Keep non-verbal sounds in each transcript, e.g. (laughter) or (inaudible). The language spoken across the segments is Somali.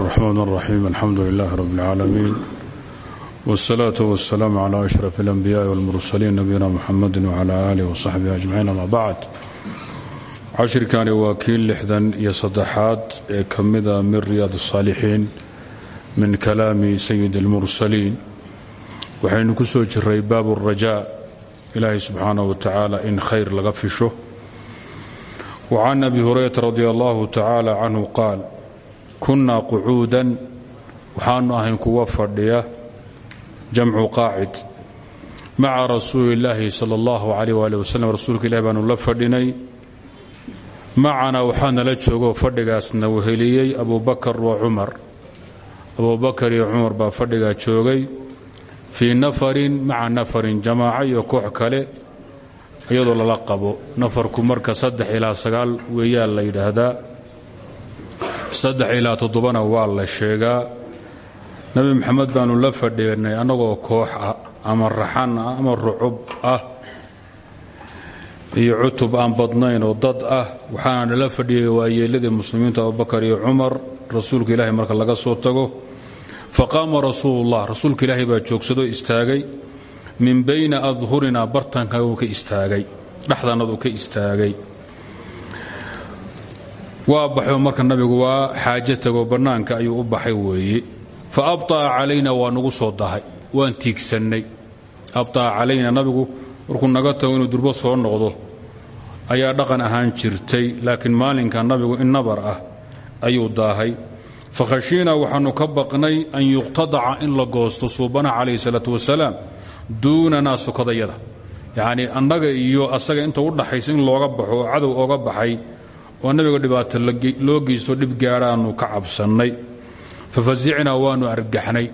الرحمن الرحيم الحمد لله رب العالمين والصلاة والسلام على أشرف الأنبياء والمرسلين نبينا محمد وعلى آله وصحبه أجمعين أما بعد cashirkani waa kii lixdan iyo saddexaad ee ka mida min riyaad الصaalixiin min kalaami sayid اlmursaliin waxaynu ku soo jiray baab الrajaa ilaahay subxaanaه wa tacaala in khayr laga fisho وcan abi hurayrata radi allahu tacaala canhu qaal kunaa qucuudan waxaanu ahayn kuwa fadhiya jamcu qaacid. Maca rasuuli illaahi sal اllahu alayh ali waslm rasuulka ilahi baanu la fadhinay. Macanaa waxaa nala joogoo fadhigaasna weheliyey abubakar wa cumar. Abubakar iyo cumar baa fadhigaa joogay fii nafarin maca nafarin jamaaco iyo koox kale iyadoo lala qabo. Nafarku marka saddex ilaa sagaal weeyaa la yidhaahdaa saddex ilaa toddobana waa la sheegaa. Nebi maxamed baanu la fadhiinay annagoo koox ah ama raxan ah ama rucub ah iyo cutub aan badnayn oo dad ah. Waxaana nala fadhiyay waayeeladii muslimiinta abubakar iyo cumar rasuulka ilaahay marka laga soo tago. Faqaama rasuulullah rasuulka ilaahay baa joogsadoo istaagay. Min bayna adhurinaa bartanka uu ka istaagay dhexdannaduu ka istaagay waa baxo marka nabigu waa xaajo tago bannaanka ayuu u baxay weeye fa abطa'a calayna waa nagu soo dahay waan tiigsannay. Abطa'a calayna nabigu markuu naga tago inuu durbo soo noqdo ayaa dhaqan ahaan jirtay laakiin maalinka nabigu in nabar ah ayuu daahay. Fakhashiinaa waxaannu ka baqnay an yuqtadaca in la goosto suubana calayhi salaatu wasalaam duunanaa sukadayada yacnii annaga iyo asaga inta u dhaxaysa in looga baxo oo cadow ooga baxay oo nabiga dhibaato loo geysto dhib gaadhaannu ka cabsannay. Fafasicnaa waannu argaxnay.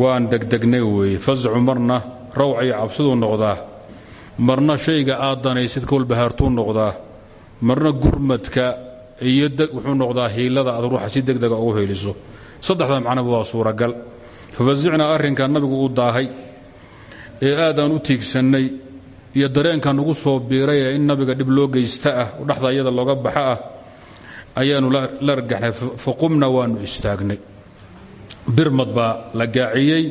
Waan degdegnay weeye. Fascu marna rawciyo cabsiduu noqdaa. Marna shayga aad danaysid kowlbahaartuu noqdaa. Marna gurmadka iyo wuxuu noqdaa hiilada aad ruuxa si degdega ugu heliso saddexda macnaba waa suuragal. Fafasicnaa arrinka nabigu uu daahay ee aadaan u tiigsannay iyo dareenka nugu soo biiray in nabiga dhib loo geysta ah oo dhexda iyada looga baxa ah ayaannu la argaxnay faqumna waannu istaagnay. Birmad baa la gaaciyey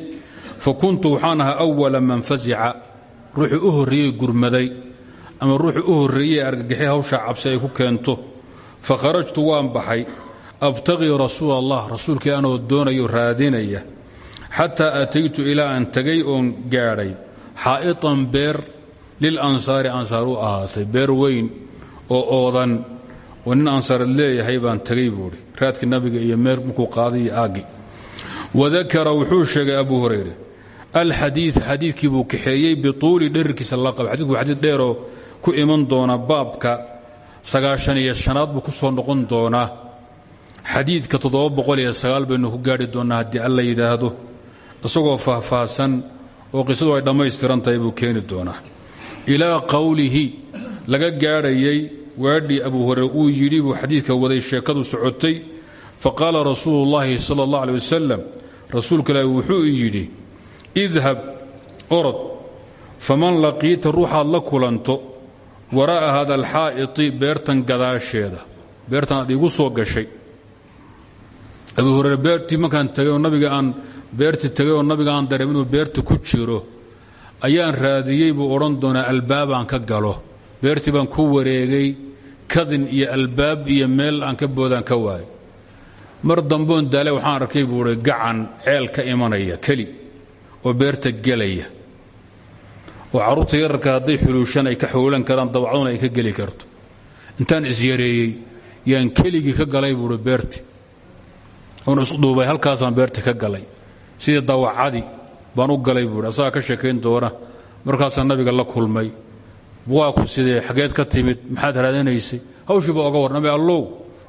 fa kuntu waxaan ahaa awala man fasica ruuxuu u horreeyey gurmaday ama ruuxuu u horreeyey argagixi hawshaa cabsi ay ku keento. Fa kharajtu waan baxay abtaqii rasuul allah rasuulkii anoo doonayo raadinaya. Xataa ataytu ilaa aan tegay oon gaadhay xaa'itan beer lil ansaari ansaar u ahaatay beer weyn oo oodan oo nin ansaareed leeyahay baan tegay buuhi raadkii nabiga iyo meer markuu qaaday iyo aaggi. Wuxuu sheegay abu hurayre alxadii xadiidkii buu kaxeeyey bituuli dherirkiisa la qaba xadidku waa xadiid dheeroo ku iman doona baabka sagaashan iyo shanaad ku soo noqon doonaa xadiidka toddoba boqol iyo sagaal baynu ku gaadhi doonnaa haddii alla yidhaahdo. Isagoo faahfaahsan oo qisadu ay dhammaystiran tahay buu keeni doonaa ilaa qowlihi laga gaadhayay. Waadhii abu hureyre uu yidhi buu xadiidka waday sheekadu socotay. Faqaala rasuulu llaahi sala allah alay wasalam rasuulka ilaahi wuxuu yidhi idhab orod. Faman laqiita ruuxaad la kulanto waraa'a hada alxaa'iti beertan gadaasheeda. Beertan aad iigu soo gashay. Abu hureyre beertii markaan tagay oo nabiga aan beertii tagay oo nabiga aan dareem inuu beerta ku jiro ayaan raadiyey buu odhan doonaa albaabaan ka galo. Beertii baan ku wareegay kadin iyo albaab iyo meel aan ka boodaan ka waayo mar damboon daale waxaan arkay buu hi gacan ceel ka imanaya keli oo beerta gelaya. Oo carruurta yararka hadday xuluushan ay ka xoolan karaan dabacduna ay ka geli karto. Intaan isyareeyey yaan keligii ka galay buuhi beerti oon isdhuubay halkaasaan beerti ka galay. Sidii dawacadii baan u galay buuhi asagaa ka sheekayn doona. Markaasaa nabiga la kulmay. Waa ku sidee xageed ka timid maxaad raadinaysay? Hawshiiba oga war nabi allow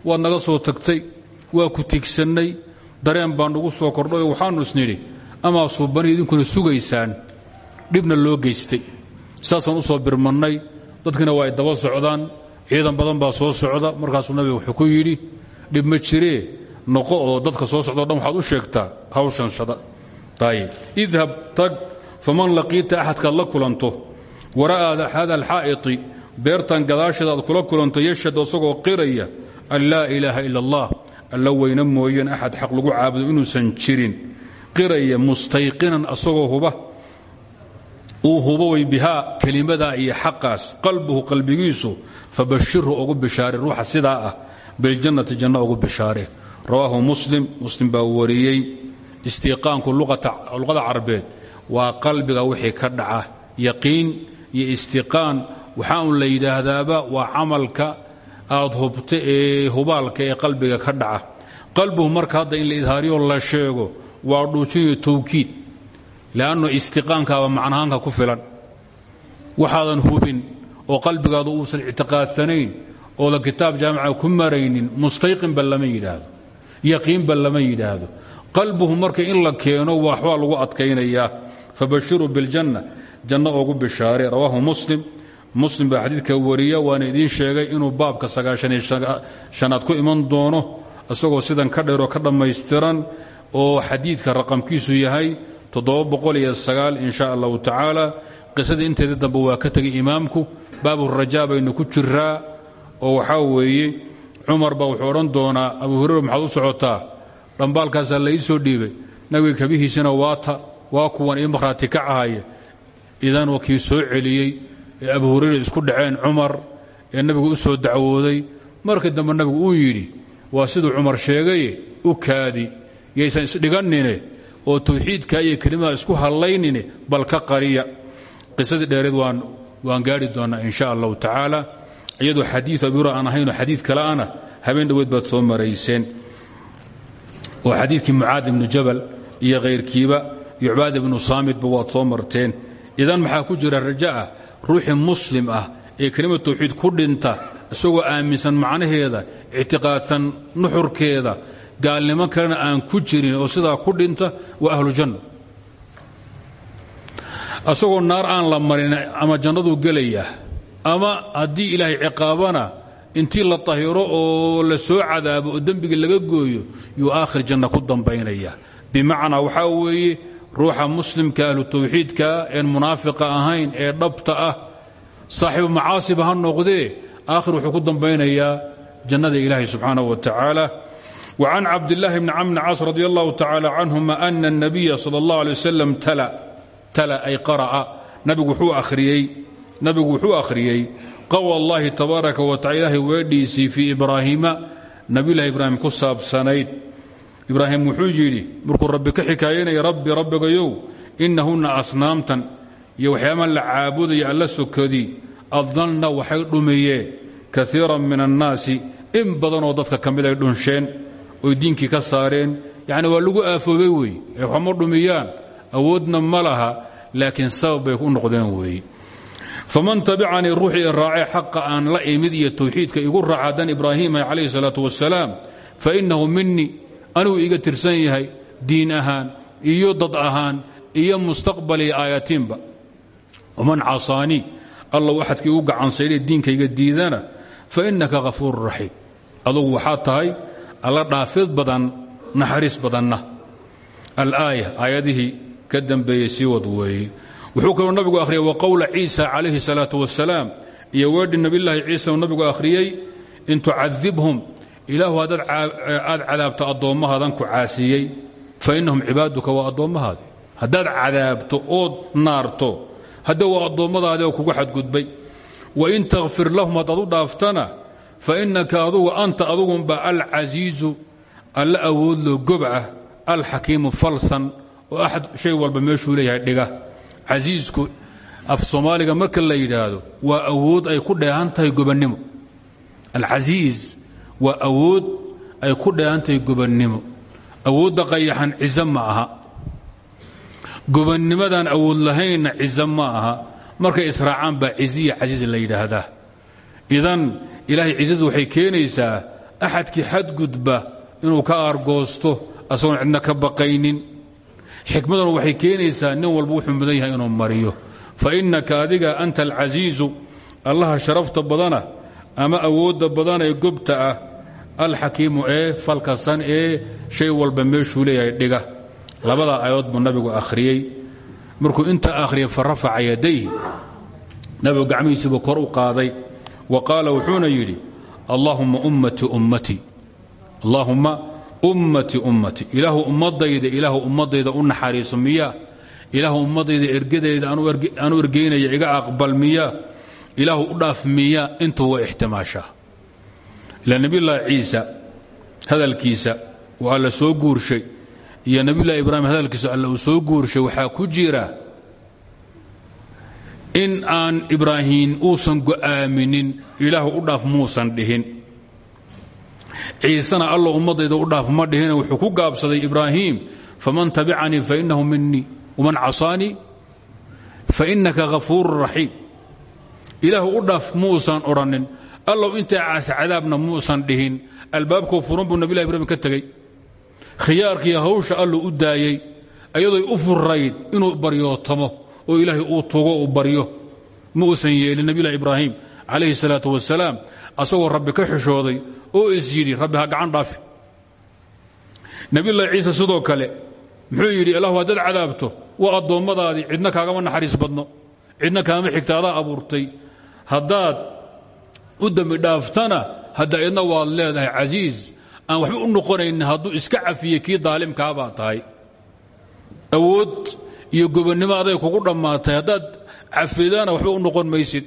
waad naga soo tagtay waa ku tiigsannay dareen baan nugu soo kordhay oo waxaannu isnidhi amaa suubani idinkuna sugaysaan. Dhibna loo geystay. Saasaan u soo birmannay dadkina waa ay daba socdaan ciidan badan baa soo socda markaasuu nabiga wuxuu ku yidhi dhib ma jiree noqo oo dadka soo socdao dhan waxaad u sheegtaa hawshan shada idhab tag faman laqiita axadkaad la kulanto. Waraa'a hada alxaa'iti beertan gadaasheeda aad kula kulanto yashhad isagoo qiraya an laa ilaaha ila allah. Alla weyne mooyeen axad xaq lagu caabudo inuusan jirin. Qiraya mustayqinan asagoo huba. Uu hubo way bihaa iyo xaqaas. Qalbuhu qalbigiisu fabashirhu ugu bishaare ruuxa sidaa ah. Biljannati janno ugu bishaare. Rawaahu muslim muslim baa wariyey istiiqaanku luqada carabeed waa qalbiga wixii ka dhaca. Yaqiin iyo istiqaan waxaa la yidhaahdaaba waa camalka aad hubta ee hubaalka ee qalbiga ka dhaca. Qalbuhu marka hadda in la idhaariyo la sheego waa dhuujinayo tawkiid leanno istiqaankaaba macnahaanka ku filan. Waxaadan hubin oo qalbigaadu uusan ictiqaadsanayn oodan kitaab jaamica ku maraynin mustayqinba lama yidhaahdo yaqiinba lama yidhaahdo qalbuhu marka in la keeno waxbaa lagu adkaynayaa fabashiruu biljanna janno ugu bishaare rawaahu muslim. Muslim baa xadiidka wariya waana idiin sheegay inuu baabka sagaashanaad ku iman doono isagoo sidan ka dheeroo ka dhammaystiran oo xadiidka raqamkiisu yahay in sha allahu tacaala. Qisadii inteeda dambe waa ka tegay imaamku baaburajaa baynu ku jiraa oo waxaa weeye cumar baa wuxuu odhan doonaa abu hurera maxaad u socotaa dhambaalkaasaa la ii soo dhiibay. Nabiga kabihiisana waata waa kuwan ii ka cahaya idan waa soo celiyey ee abu hureyra isku dhaceen cumar ee nabigu u soo dacwooday markii dambe nabigu uu yidhi waa siduu cumar sheegaye? U kaadi. Yaysan isdhiganine oo tawxiidka iyo kelimada isku hallaynine bal ka qariya. Qisadii dheereed waan gaari doonnaa in sha allahu tacaala. Iyadoo xadiiu abi hurera aan ahaynoo xadiid ana habeen dhoweed baad soo marayseen oo xadiidkii mucaad ibnu jabal iyo khayrkiiba iyo cubaada ibnu saamidba waad soo marteen. Idan maxaa ku jira raja'a ruuxii muslim ah ee kelimad tawxiid ku dhinta isagoo aaminsan macnaheeda ictiqaadsan nuxurkeeda gaalnimo kalena aan ku jirin oo sidaa ku dhinta waa ahlu janna. Isagoo naar aan la marin ama jannaduu gelaya ama haddii ilaahay ciqaabana intii la ahiro oo la soo cadaabo oo dembigii laga gooyo yuu aakhir janna ku dambaynaya. Bimacnaa waxaa weeye ruuxa muslimka ahlu tawxiidka een munaafiqa ahayn ee dhabta ah saaxiibu macaasiba ha noqdee aakhir wuxuu ku dambaynayaa jannada ilaahay subxaanah wa tacaala. Wacan cabdillaahi bni camr bni caas radi allahu tacaala canhuma ana anabiya sala allah alay wasalam tala ay qara'a. Nabigu wuxuu akhriyey qowى اllahi tabaaraka wa tacala ilahay weedhiisii fii ibraahiima nabiyulahi ibraahim ku saabsanayd. Ibraahim wuxuu yidhi markuu rabbi ka xikaayanaya rabbi rabbigayow inahuna asnaamtan iyo waxyaabahan la caabudaya alla sokadii adlalna waxay dhumiyeen kaiira min annaasi in badanoo dadka ka mid ay dhunsheen oy diinkii ka saareen. Yacni waa lagu aafoobay wey. Ay waxma dhumiyaan. Awoodna ma laha laakiin sabab bay u noqdeen weeye faman tabicanii ruuxii i raacee xaqa aan la imid iyo tawxiidka igu raaca haddaan ibraahiim ahay calayhi salaatu wasalaam fa innahu minii anigu iga tirsan yahay diin ahaan iyo dad ahaan iyo mustaqbal iyo aayatiinba waman casaanii allow axadkii igu gacansaydhay diinkayga diidana fa innaka hafuuru raxiim adugu waxaad tahay alla dhaafid badan naxariis badanna. Alaaya aayadihii ka dambeeyey sii weeye wuxuu kaloo nabigu akhriyey wa qowla ciisa calayhi salaatu wasalaam iyo weedhi nabillaahi ciisa uu nabigu akhriyey in tucadibhum ilaahu haddaad aad cadaabto addoommahaadan ku caasiyey. Fa innahum cibaaduka waa addoommahaadi haddaad cadaabto ood naarto hadda waa addoommadaadi oo kugu xadgudbay. Wain takfir lahum haddaad u dhaaftana fa innaka adugu anta adugunba alcasiizu alla awoodloo gob ah alxakiimu falsan oo axad shay walba meeshuu leeyahay dhiga casiisku af soomaaliga marka la yidhaahdo waa awood ay ku dheehan tahay gobannimo. Alcasiis waa awood ay ku dheehan tahay gobannimo. Awoodda qayaxan cizo ma aha. Gobannimadaan awood lahaynna cizo ma aha. Markay israacaan baa ciziya casiis la yidhaahdaa. Idan ilaahay cizadu waxay keenaysaa axadkii xadgudba inuu ka aargoosto asagoon cidna ka baqaynin xikmaduna waxay keenaysaa nin walba wuxuu mudan yahay inuu mariyo. Fa innaka adiga anta alcasiizu allaha sharafta badana ama awoodda badan ee gobta ah alxakiimu ee falkasan ee shay walba meeshuu leeyahay dhiga. Labadaa aayadood buu nabigu akhriyey. Markuu inta akhriyay fa rafaca yadayhi nabigu gacmihiisiibuu kor u qaaday. Wa qaala wuxuuna yidhi allaahumma ummatii ummatii ummati ummati. Ilaahu ummadayda ilaahu ummadayda u naxariiso miyaa ilaahu ummadayda ergadayda aanu ergeynaya iga aqbal miyaa ilaahu u dhaaf miyaa intuu waa ixtimaashaa. Ila nebiyullaahi ciisa hadalkiisa waa alla soo guurshay iyo nebiyullahi ibraahim hadalkiisa alla soo guurshay waxaa ku jira in aan ibraahiim uusan go'aaminin ilaahu u dhaaf muusan dhihin ciisena allo ummadayda u dhaaf ma dhihine wuxuu ku gaabsaday ibraahiim faman tabicanii fainahu minii waman casaanii fainaka hafuuru raxiim ilaahu u dhaaf muusan odhannin allow intaa caasa cadaabna muusan dhihin. Albaabkoo furan buu nabilah ibrahim ka tegey. Khiyaarkii hawsha alluu u daayey ayadoy u furayd inuu baryootamo oo ilaahay uu tugo uu baryo. Ma uusan yeelin nabilah ibraahim calayhi salaatu wasalaam asagoo rabbi ka xishooday oo is yidhi rabbi ha gacan dhaafi. Nabiyullahi ciise sidoo kale muxuu yidhi allahu haddaad cadaabto waa addoommadaadii cidna kaagama naxariis badno cidna kaama xigta adaa abuurtay. Haddaad u dembi dhaaftana hadda idna waad leedahay casiis aan waxba u noqonaynin hadduu iska cafiyey kii daalimkaabaa tahay. Awood iyo gobonnimo aday kugu dhammaatay. Haddaad cafidana waxba u noqon maysid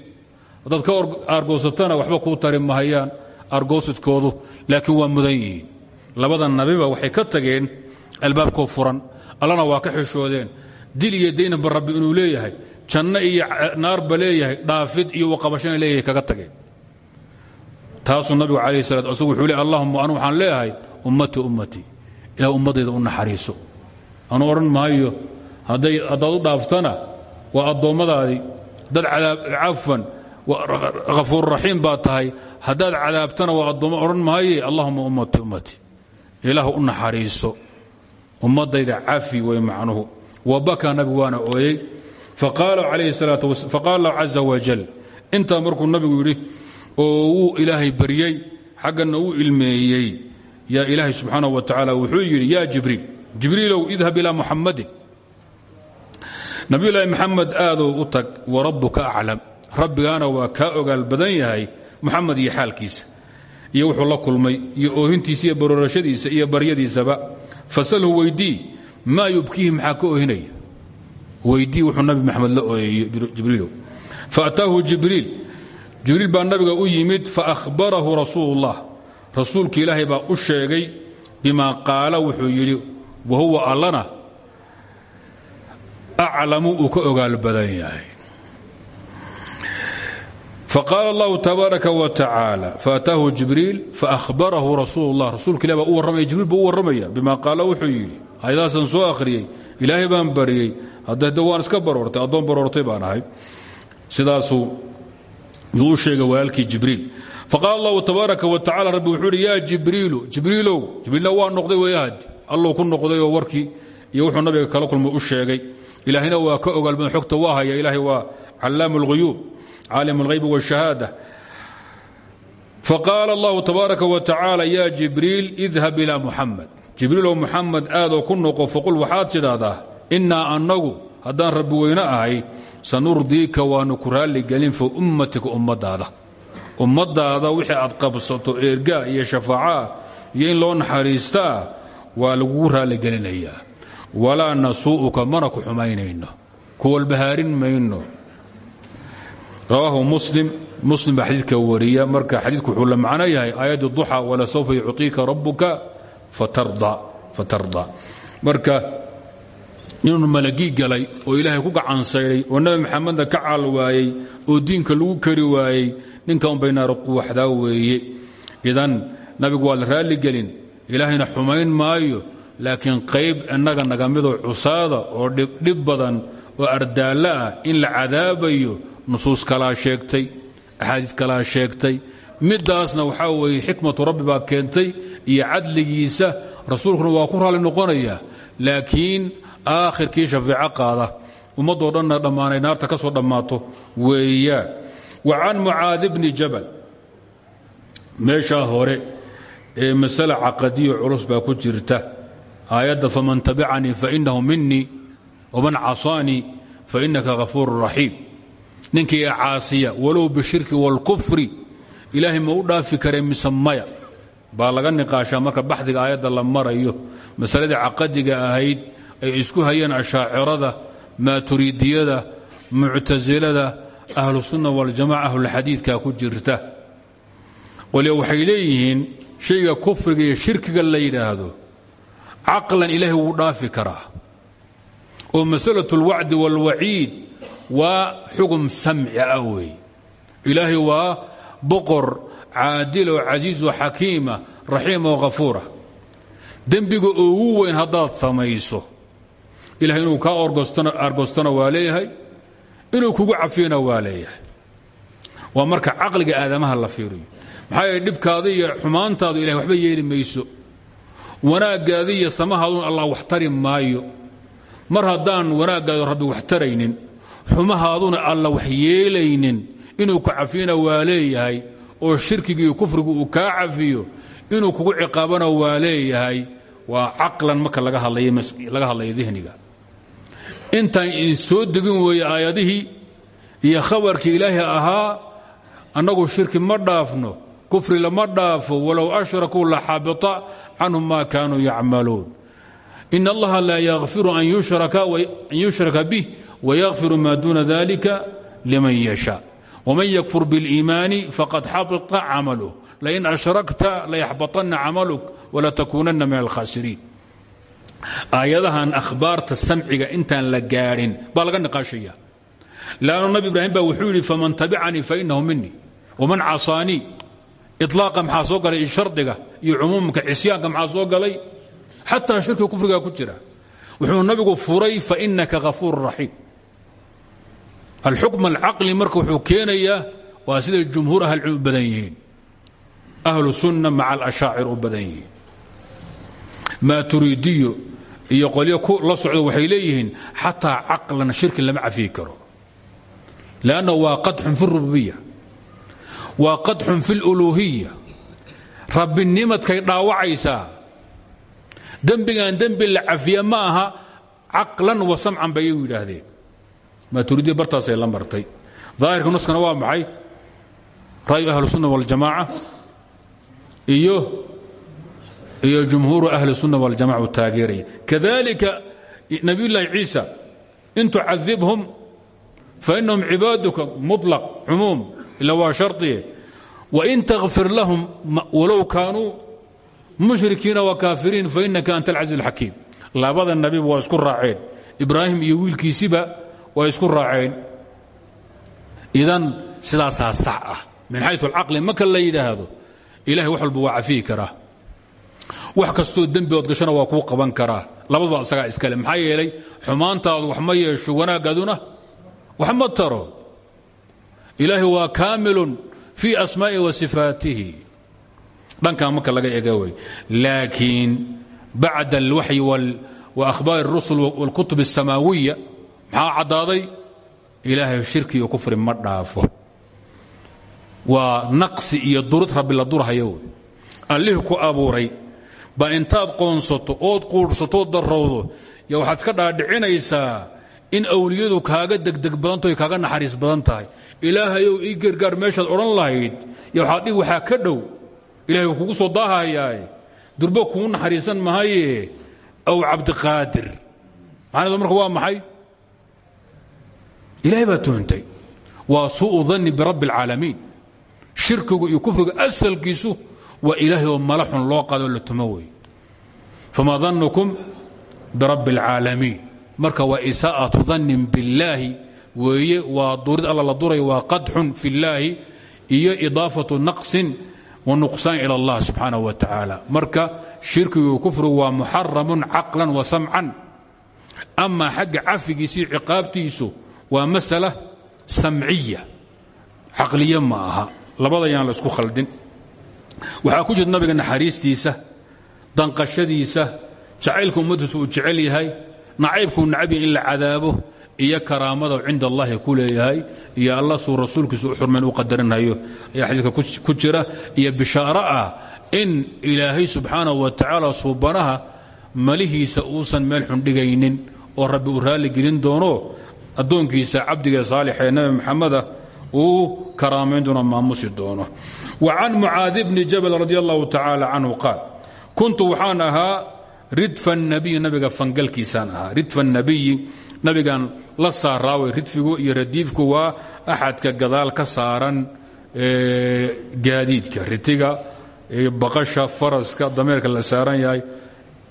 haddaad ka aargoosatana waxba kuu tari mahayaan aargoosidkoodu laakiin waa mudan yihiin. Labada nabiba waxay ka tageen albaabkoo furan allana waa ka xishoodeen. Dil iyo daynaba rabbi inuu leeyahay janno iyo naarba leeyahay dhaafid iyo waqabashana leeyahay kaga tageen. Taasuu nabigu calayh salaat asagu wuxuu le allahuma anu waxaan leeyahay ummatii ummatii ilah ummaddayda u naxariiso. Anu odhan maayo haddaad u dhaaftana waa addoommadaadii. Dad cafwan hafuurraxiim baa tahay haddaad cadaabtana waa addoommo odhan maaye? Allahuma ummatii ummatii ilaahu u naxariiso. Ummaddayda cafi way macnuhu. Wa bakaa nabigu waana ooyey. Faqaala lahu caza wajal intaa markuu nabigu yidhi oo wuu ilaahay baryey xaggana uu ilmeeyey. Yaa ilaahay subxaanaه wa tacaala wuxuu yidhi ya jibriil jibriilow idhab ilaa muxamadin nabiyulaahi maxamed aadow u tag warabbuka aclam rabbigaana waa kaa ogaal badan yahay muxamed iyo xaalkiisa. Iyo wuxuu la kulmay iyo oohintiisa iyo baroorashadiisa iyo baryadiisaba. Fasalhu weydii maa yubkiihi maxaa ka oohinaya? Weydii wuxuu nabi maxamed la ooyeeyo jibriilow. Faataahu jibriil. Jibriil baa nabiga u yimid faahbarahu rasuulullah. Rasuulki ilaahay baa u sheegay bima qaala wuxuu yidhi wa huwa allana? Aclamu uu ka ogaal badan yahay faqaala allahu tabaaraka wa tacaala faataahu jibriil faahbarahu rasuul lah rasuulka ilah baa u warramaya jibriil buu u warramaya bima qaala wuxuu yidhi ayadaasaan soo akhriyey ilaahay baan baryey haddade waan iska baroortay addoon baroortay baan ahay sidaasuu yuu u sheegay walaalkii jibriil faqaala allahu tabaaraka wa tacala rabbi wuxuu uhi yaa jibriilu jibriilow jibriilna waa noqday wayahadi alluu ku noqday oo warkii iyo wuxuu nabiga kala kulmay u sheegay ilaahina waa ka ogaalbadan xogta waa haya ilaahay waa callaamu اlghuyuub caalim اlghaybi wاshahaada faqaala allahu tabaaraka wa tacaala ya jibriil idhab ilaa muxamed jibriilow muxamed aadoo ku noqo faqul waxaad tidhaahdaa innaa annagu haddaan rabbi weyne ahay sanurdiika waanu ku raalligelin fi ummatika ummadaada ummadaada wixii aad qabsato eergaa iyo shafaacaah iyo in loo naxariistaa waa lagugu raalligelinayaa walaa nasuu'uka mana ku xumaynayno kuwalbahaarin mayno rawaahu muslim. Muslim baa xadiidka wariya. Marka xadiidku wuxuu la macno yahay aayadda duxa walasawfa yucطiika rabuka fatarda marka inuu malagii galay oo ilaahay ku gacansaydhay oo nabi maxamedna ka caal waayey oo diinka lagu kari waayey ninka unbay naara quwaxdaa weeye. Idan nabigu waa la raalligelin ilaahayna xumayn maayo laakiin qayb innaga naga midoo cusaada oo dhib badan oo ardaallo ah in la cadaabayo nusuus kalaa sheegtay axaadiid kalaa sheegtay. Middaasna waxaa weeye xikmatu rabbi baa keentay iyo cadligiisa rasuulkuna waa ku raalli noqonaya. Laakiin aakhirkii shafeeco qaada. Ummaddoo dhanna dhammaanay naarta ka soo dhammaato weeyaan wa can mucaadi bni jabal meeshaa hore ee masale caqadiyo culus baa ku jirta. Aayadda faman tabicanii fainahu minii waman casaanii fainaka hafuuru raxiim ninkii caasiya walow bishirki wاlkufri ilaahay ma u dhaafi karee mise maya baa laga niqaashaa marka baxdiga aayadda la marayo masaladii caqadiga ahayd ay isku hayeen ashaacirada maaturidiyada muctasilada ahlusunna waljamaca ahlulxadiidka ku jirta qolya waxay leeyihiin shayga kufriga iyo shirkiga la yidhaahdo caqlan ilaahay wuu dhaafi karaa oo masalat اlwacdi wاlwaciid waa xugum samci ah weeye ilaahay waa boqor caadil oo casiiz oo xakiima raxiim oo hafuura dembiga ugu weyn haddaad samayso ilahay inuu kaa argostona waa leeyahay inuu kugu cafiyona waa leeyahay. Waa marka caqliga aadamaha la fiiriyo. Maxaa yeele dhibkaada iyo xumaantaadu ilahay waxba yeeli mayso. Wanaaggaada iyo samahaaduna allah wax tari maayo. Mar haddaan wanaaggaadu rabbi wax taraynin xumahaaduna alla wax yeelaynin inuu ku cafiyona waa leeyahay oo shirkiga iyo kufrigu uu kaa cafiyo inuu kugu ciqaabona waa leeyahay waa caqlan marka laga hadlayo dihniga intaan idin soo degin weeye aayadihii iyo khabarkii ilaahi ahaa annagu shirki ma dhaafno kufri lama dhaafo walow ashrakuu la xabita canhum ma kaanuu yacmaluun. In allaha laa yakfiru an yushraka bih wayakfiru maa duuna dalika liman yashaa waman yakfur biاliimaani faqad xabita camaluh lain ashrakta layaxbaطanna camaluk walatakuunanna min alkhaasiriin aayadahan ahbaarta samciga intaan la gaadhin baa laga niqaashaya lannu nabi ibraahim ba wuxuu yidhi faman tabicanii fainahu minii waman casaanii ilaaqa maxaa soo galay shardiga iyo cumuumka cisyaanka maxaa soo galay xataa shirki kufrigaa ku jira wuxuu nabigu furay fainaka hafuur raxiim alxukm alcaqli marka wuxuu keenayaa waa siday jumhuur ahlcilm u badan yihiin. Ahlu sunna maca alashaacir u badan yihiin. Maaturiidiyo iyo qolyo la socdo waxay leeyihiin xataa caqlan shirki lama cafiyi karo. Lanna waa qadxun fi rububiya waa qadxun fi اluluuhiya rabbinimadkay dhaawacaysaa. Dembigan dembi la cafiya ma aha caqlan wa samcan bay iyagu yidhaahdeen maaturidiya bartaasay la martay. Daahirka naskana waa maxay? Ra'yu ahlu sunna waljamaaca iyo iyo jumhuuru ahli sunna waljamaca u taageeraya. Kadalika nabiyullaahi ciisa in tucadibhum fainahum cibaaduka muطlaq cumuum ila waa shardiye wain takfir lahum walow kaanuu mushrikiina wakaafiriin fainaka anta alcaziiz alxakiim labada nabiba waa isku raaceen. Ibraahim iyo wiilkiisiba way isku raaceen idan sidaasaa sax ah min xayu alcaqli marka la yidhaahdo ilahay wax walba waa cafiyi karaa wax kastoo dembi ood gashana waa kuu qaban karaa labaduba asagaa iskale maxaa yeelay xumaantaadu wax ma yeesho wanaaggaduna wax ma taro ilaahay waa kaamilun fii asmaa'ihi wa sifaatihi dhankaa marka laga ega wey laakiin bacda alwaxyi wa akhbaari اrusul wاlkutub الsamaawiya maxaa caddaaday? Ilaahay shirki iyo kufri ma dhaafo. Waa naqsi iyo durid rabbi la durhayo wey allihii ku abuuray. Baa intaad qoonsato ood quudhsatood darrowdo yo waxaad ka dhaadhicinaysaa in awliyadu kaaga degdeg badantaho kaaga naxariis badan tahay. Ilaahayow ii gargaar meeshaad odhan lahayd yo waxaad dhigi waxaa ka dhow. Ilahay wuu kugu soo daahayaaye durbo kugu naxariisan mahaye aw cabdiqaadir. Macnaheedu marka waa maxay ilahay baa tuhantay waa suu'u danni birabbi اlcaalamiin shirkigu iyo kufriga asalkiisu waa ilaahay oo mala xun loo qaadoo la tumo wey fama dannukum birabbi اlcaalamiin marka waa isaa'atu dannin billaahi weeye waa durid alla la duray waa qadxun fi اllaahi iyo idaafatu naqsin wa nuqsaan ila allah subxaanaه wa tacaala marka shirkigu kufrigu waa muxaramun caqlan wa samcan ama xagga cafigiisii ciqaabtiisu waa masala samciya. Caqliye ma aha. Labada yaan la isku khaldin. Waxaa ku jirta nabiga naxariistiisa danqashadiisa jacaylka ummaddiisu uu jecel yahay nacaybkuu nacabya in la cadaabo iyo karaamada cinda allahi ku leeyahay iyo alla suu rasuulkiisu u xurmayn u qadarinhayo ayaa xadiidka ku jira iyo bishaaro ah in ilaahay subxaanahu wa tacaala suubanaha malihiisa uusan meel xundhigaynin oo rabbi uu raalli gelin doono addoonkiisa cabdiga saalix ee nabi maxameda uu karaamayn doono maamusi doono. Wa can mucaadi bni jabal radi allahu tacaala canhu qaal kuntu waxaan ahaa ridfa nabiyi nabiga fangalkiisaan ahaa. Ridfa nabigan la saaraaway ridfigu iyo radiifku waa axadka gadaal ka saaran gaadiidka. Ritiga baqasha faraska dameerka la saaran yahay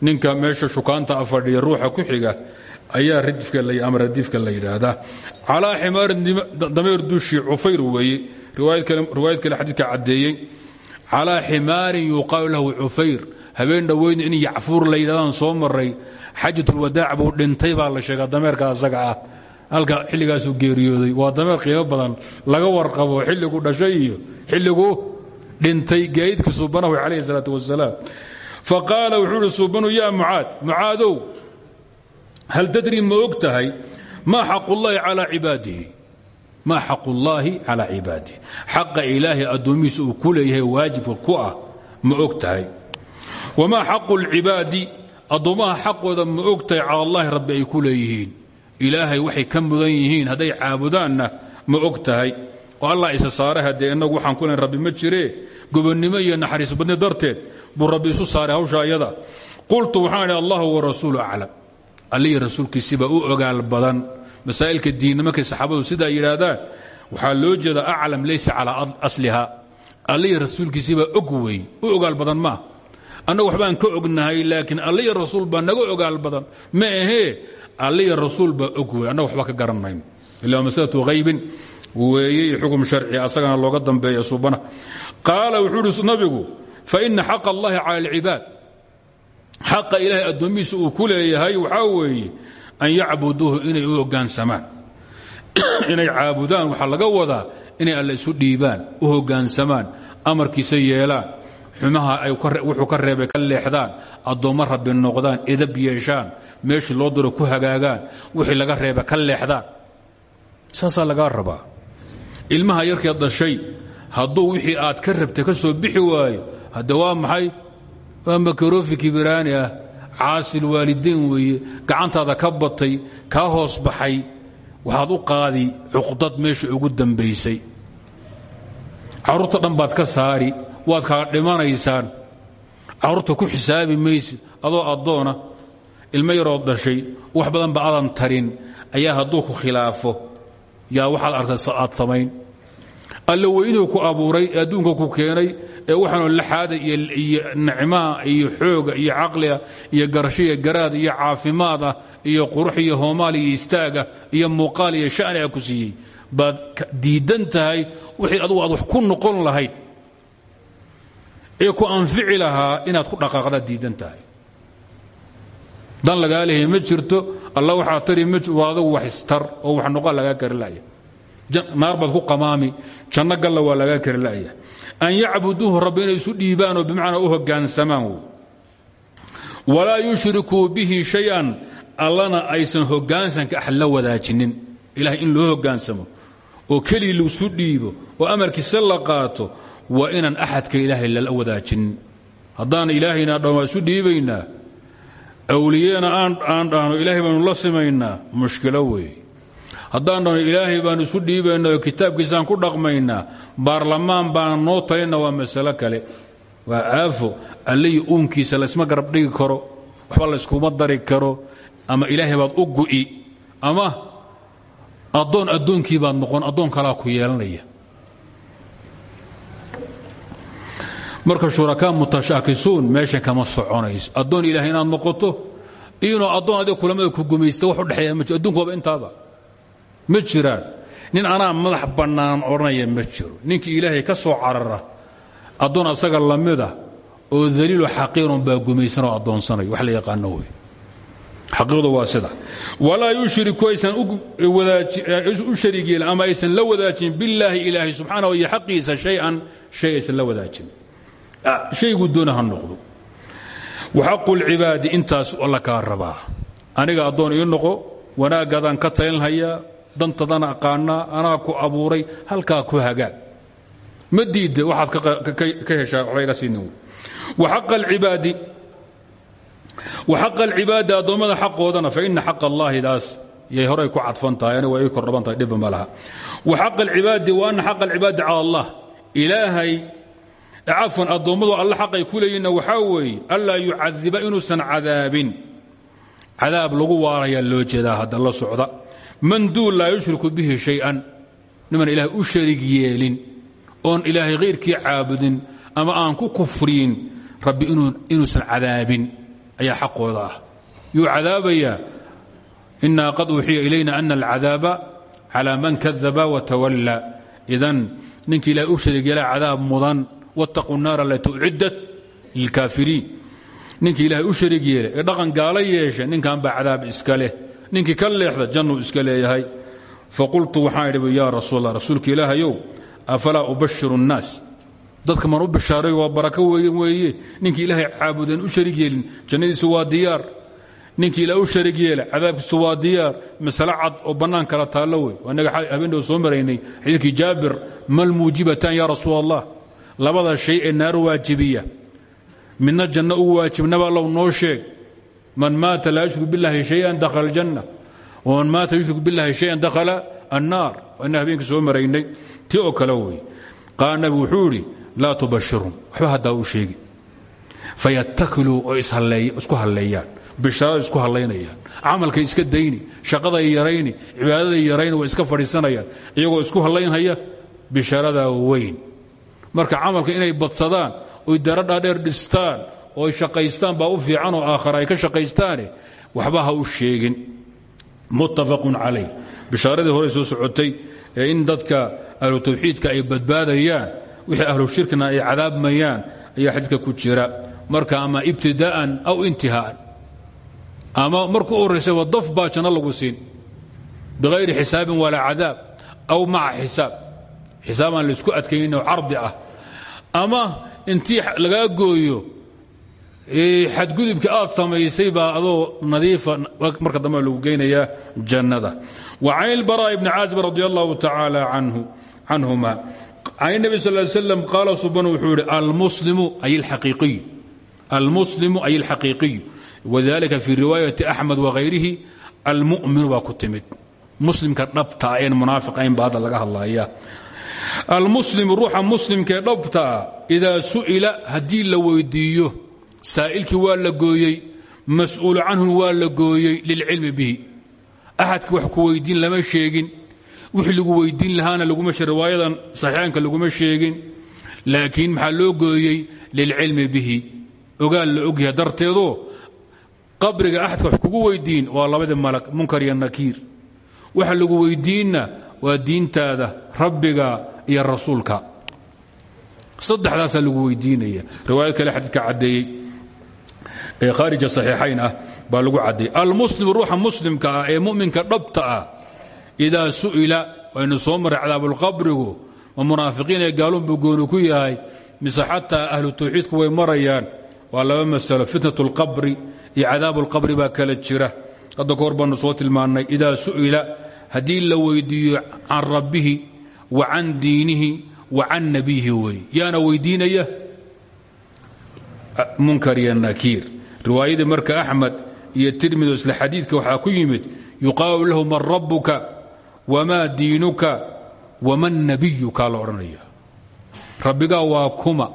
ninka meesha shukaanta afadhiya ruuxa ku xiga ayaa ama radiifka la yidhaahdaa calaa ximaarin dameer dushii cufayr weeye riwaayad kale xadiidka caddeeyey. Calaa ximaarin yuqaalu lahu cufayr. Habeen dhoweyn in yacfuur la yidhahdaan soo maray xajatulwadaac buu dhintay baa la sheegaa dameerka asaga ah. Halka xilligaasuu geeriyooday. Waa dameer qiimo badan. Laga warqabo xilligu dhashay iyo xilligu dhintay gaa'idkii suubanahu calayhi salaatu wasalaam. Faqaala wuxuu uhi suubanu yaa mucaad hal tadri ma og tahay maa xaqullaahi calaa cibaadihi? Maa xaqullaahi calaa cibaadihi. Xaqa ilaahay addoomihiisa uu ku leeyahay waajibka ku ah ma og tahay. Wamaa xaqu lcibaadi addoommaha xaqooda ma og tahay cala allaahi rabbi ay ku leeyihiin. Ilaahay waxay ka mudan yihiin hadday caabudaanna ma og tahay. Oo allah isa saare haddee innagu waxaan ku leyn rabbi ma jiree gobonnimo iyo naxariis badni allihii rasuulkiisibaa u ogaal badan. Masaa'ilka diinna markay saxaabadu sidaa yidhaahdaan waxaa loo jeeda aclam laysa calaa asliha. Allihii rasuulkiisibaa og u ogaal badan maa annagu waxbaan ka ognahay laakiin allihii rasuul baa naga ogaal badan. Ma ahee allihii rasuul baa og wey waxba ka garan mayno ila masalatu haybin weeye xukm sharci asagana looga dambeeya subana qaala wuxuu uhi nabigu faina xaq allahi cala alcibaad xaqa ilaahay addoommihiisa uu ku leeyahay waxaa weeye an yacbuduuhu inay u hoggaansamaan (clears throat) inay caabudaan waxaa laga wadaa inay alle isu dhiibaan u hoggaansamaan amarkiisa yeelaan xumaha ay wuxuu ka reebay ka leexdaan addoommo rabbi noqdaan edab yeeshaan meeshii loo diro ku hagaagaan wixii laga reeba ka leexdaan. Saasaa lagaa rabaa. Ilmaha yarkeed dhashay hadduu wixii aad ka rabtay ka soo bixi waayo hadde waa maxay waa makarofi kibiraani ah. Caasil waalidayn weeye. Gacantaada ka batay kaa hoos baxay. Waxaad u qaadi cuqdad meesha ugu dambaysay. Carruurta dhan baad ka saari waad kala dhimanaysaan. Carruurta ku xisaabi maysid adoo addoona ilmo yarood dhashay wax badan ba adan tarin. Ayaa hadduu ku khilaafo. Yaa waxaad artay aad samayn alle weynuu ku abuuray adduunka ku keenay ee waxaanu laxaada iyo nicmaha iyo xooga iyo caqliga iyo garasho garaad iyo caafimaad ah iyo qurux iyo hoomaal iyo istaaga iyo muuqaal iyo shani a ku siiyey. Baad diidan wixii adugu aad wax ku noqon lahayd. Ee ku anfici lahaa inaad ku dhaqaaqdaad diidan dan lagaa ma jirto alla waxaa tari ma waa adagu wax istar oo wax noqon lagaa kari naar baad ku qamaami. Janno galla waa lagaa kari laya an yacbuduuhu rabbi isu dhiibaanoo bimacnaa u hoggaansamaan wey walaa yushrikuu bihi shay-an. Allana aysan hoggaansanka axad la wadaajinin. Ilahay in loo hoggaansamo oo keligii laisu dhiibo oo amarkiisa la qaato waa inaan axadka ilaahay lala wadaajinin. Haddaan ilaahayna dhan waa isu dhiibaynaa. Awliyena aan dhahno ilaahay baanu la simaynaa. Mushkilo weeye haddaan dhahno ilaahay baanu isu dhiibaynaa oo kitaabkiisaan ku dhaqmaynaa baarlamaan baan noo talinna waa masalo kale. Waa aafo allihii uunkiisa laysma garab dhigi karo waxba layskuma dari karo ama ilaahay baad u gu'i ama addoon addoonkii baad noqon addoon kalaa ku yeelanaya marka shurakaa mutashaakisuun meesha kama soconayso. Addoon ilahay inaad noqoto iyonoo addoon adiga kulamada ku gumaysta wax adduunku waaba intaaba ma jiraan. Nin anaa madax bannaan odhanaya ma jiro. Ninkii ilaahay ka soo carara addoon asaga lamida oo daliilo xaqiirun baa gumaysanoo addoonsanayo wax la yaqaano wey xaqiiqdu waa sida. Walaa yushriku aysan u shariig yeelin ama aysan la wadaajin billaahi ilaahay subxaanahu iyo xaqiisa shay-an la wadaajin. Shaygu doona ha noqdo. Waxaqu lcibaadi intaas alla kaa rabaa. Aniga addoon ii noqo wanaaggaadaan ka talinhayaa dantadana aqaanaa anaa ku abuuray halkaa ku hagaag ma waxaad ka heshaa waxba iga siinin waxaqa alcibaadi addoommada xaqoodana faina xaq allaahi daas yay horay ku cadfan tahay ani waa ii kordhaban tahay dhibba ma laha. Wa xaq alcibaadi wa ana xaqa alcibaadi cala allah. Ilaahay cafwan addoommadu alla xaqay ku leeyihinna waxaa weeye anlaa yucadiba inuusan cadaabin. Cadaab lagu waarayaa loo jeedaa hadda la socda man duun laa yushriku bihi shay-an. Niman ilaahay u sharig yeelin oon ilaahay hayrkii caabudin ama aan ku kufriyin rabbi inuusan cadaabin. Ayaa xaqooda ah. Yuu cadaabayaa inaa qad uuxiya ilayna ana alcadaaba calaa man kadaba watawalla idan ninka ilahay u sharig yeelaa cadaab mudan wattaquu naara latuciddat lilkaafiriin. Ninka ilaahay u sharig yeelay ee dhaqan gaala yeesha ninkan baa cadaab iska leh ninkii ka leexda jannuu iska leeyahay. Faqultu waxaan idhi ya rasuul allah rasuulka ilaahayow afalaa ubashiru الnaas dadka maan u bishaaray waa barako weeye ninkii ilaahay caabudeen u sharig yeelin jannadiisu waa diyaar. Ninkii ilaa u sharig yeela cadaabkiisu waa diyaar. Oo bannaan kala taallo wey. Innaga habeen dhow soo maraynay. Xadiidkii jaabir mal muujibatan ya rasuul labada shay ee naar waajibiya. Midna janno u waajibnaba allow noo sheeg man maata laa yushrik biاllahi shayan dakhala aljanna waman maata yushrik biاllahi shayan dakhala annaar. Ina habeenkii soo maraynay. Tii oo kale wey qaala nabigu wuxuu idhi laa tubashirhum waxba haddaa u sheegi fayatakiluu oo isku halleeyaan. Bishaarada isku hallaynayaan camalkay iska dayni shaqaday yarayni cibaadaday yarayni way iska marka camalka inay badsadaan oy dara dhaadheer dhistaan oo ay shaqaystaan baa u fiican oo aakhara ay ka shaqaystaane waxba ha u sheegin. Muttafaqun calayh. Bishaaradii hore soo socotay ee in dadka ahlu tawxiidka ay badbaadayaan wixii ahlu shirkina ay cadaabmayaan ayaa xadiidka ku jira. Marka ama ibtidaa'an aw intihaa'an ama marku u horraysaba daf baa janno lagu siin. Bighayri xisaabin walaa cadaab aw maca xisaab. Xisaabaan laysku adkaynin oo cardi ah. Ama intii lagaa gooyo xadgudubkii aad samaysay baa adoo nadiifa marka dambe lagu geynayaa jannada wa can ilbaraa ibni caazib radi allahu tacaala canhuma can النبي صلى اه عليه وسلم قال سبحانه وxuu hi المسلم أي الحقيقي المسلم أي الحقيقي وذلك في رواية أحمد وغيره المؤمن baa ku timid muslimka dhabtaa een munaafiqayn ba hadda laga hadlaya almuslim ruuxa muslimkaee dhabtaa idaa su'ila haddii la weydiiyo saa'ilkii waa la gooyey mas'uulu canhu waa la gooyey lilcilmi bihi. Axadki wax ku weydiin lama sheegin wixii lagu weydiin lahaana laguma riwaayadan saxiixaanka laguma sheegin laakiin maxaa loo gooyey lilcilmi bihi. Ogaal la ogyahay darteedoo qabriga axadka wax kugu weydiin waa labadii malag munkar iyo nakiir. Waxa lagu caddeeyey ee khaarija saxiixayn ah baa lagu caddeeyey almuslim ruuxa muslimka ah ee mu'minka dhabta ah idaa su'ila waynu soo maray cadaabulqabrigu ma munaafiqiin ee gaalunbuu gooni ku yahay mise xataa ahlu tawxiidku way marayaan waa laba masalo fitnat اlqabri iyo cadaabu اlqabri baa kala jira. Hadda ka hor baanu soo su'ila haddii la weydiiyo can rabbihi wa can diinihi wa can nabiyihi wey yaana weydiinaya? Munkar iyo nakiir riwaayadii marka axmed iyo tirmido isla xadiidka waxaa ku yimid yuqaalu lahu man rabbuka wamaa diinuka waman nabiyuka la odhanaya rabbigaa waa kuma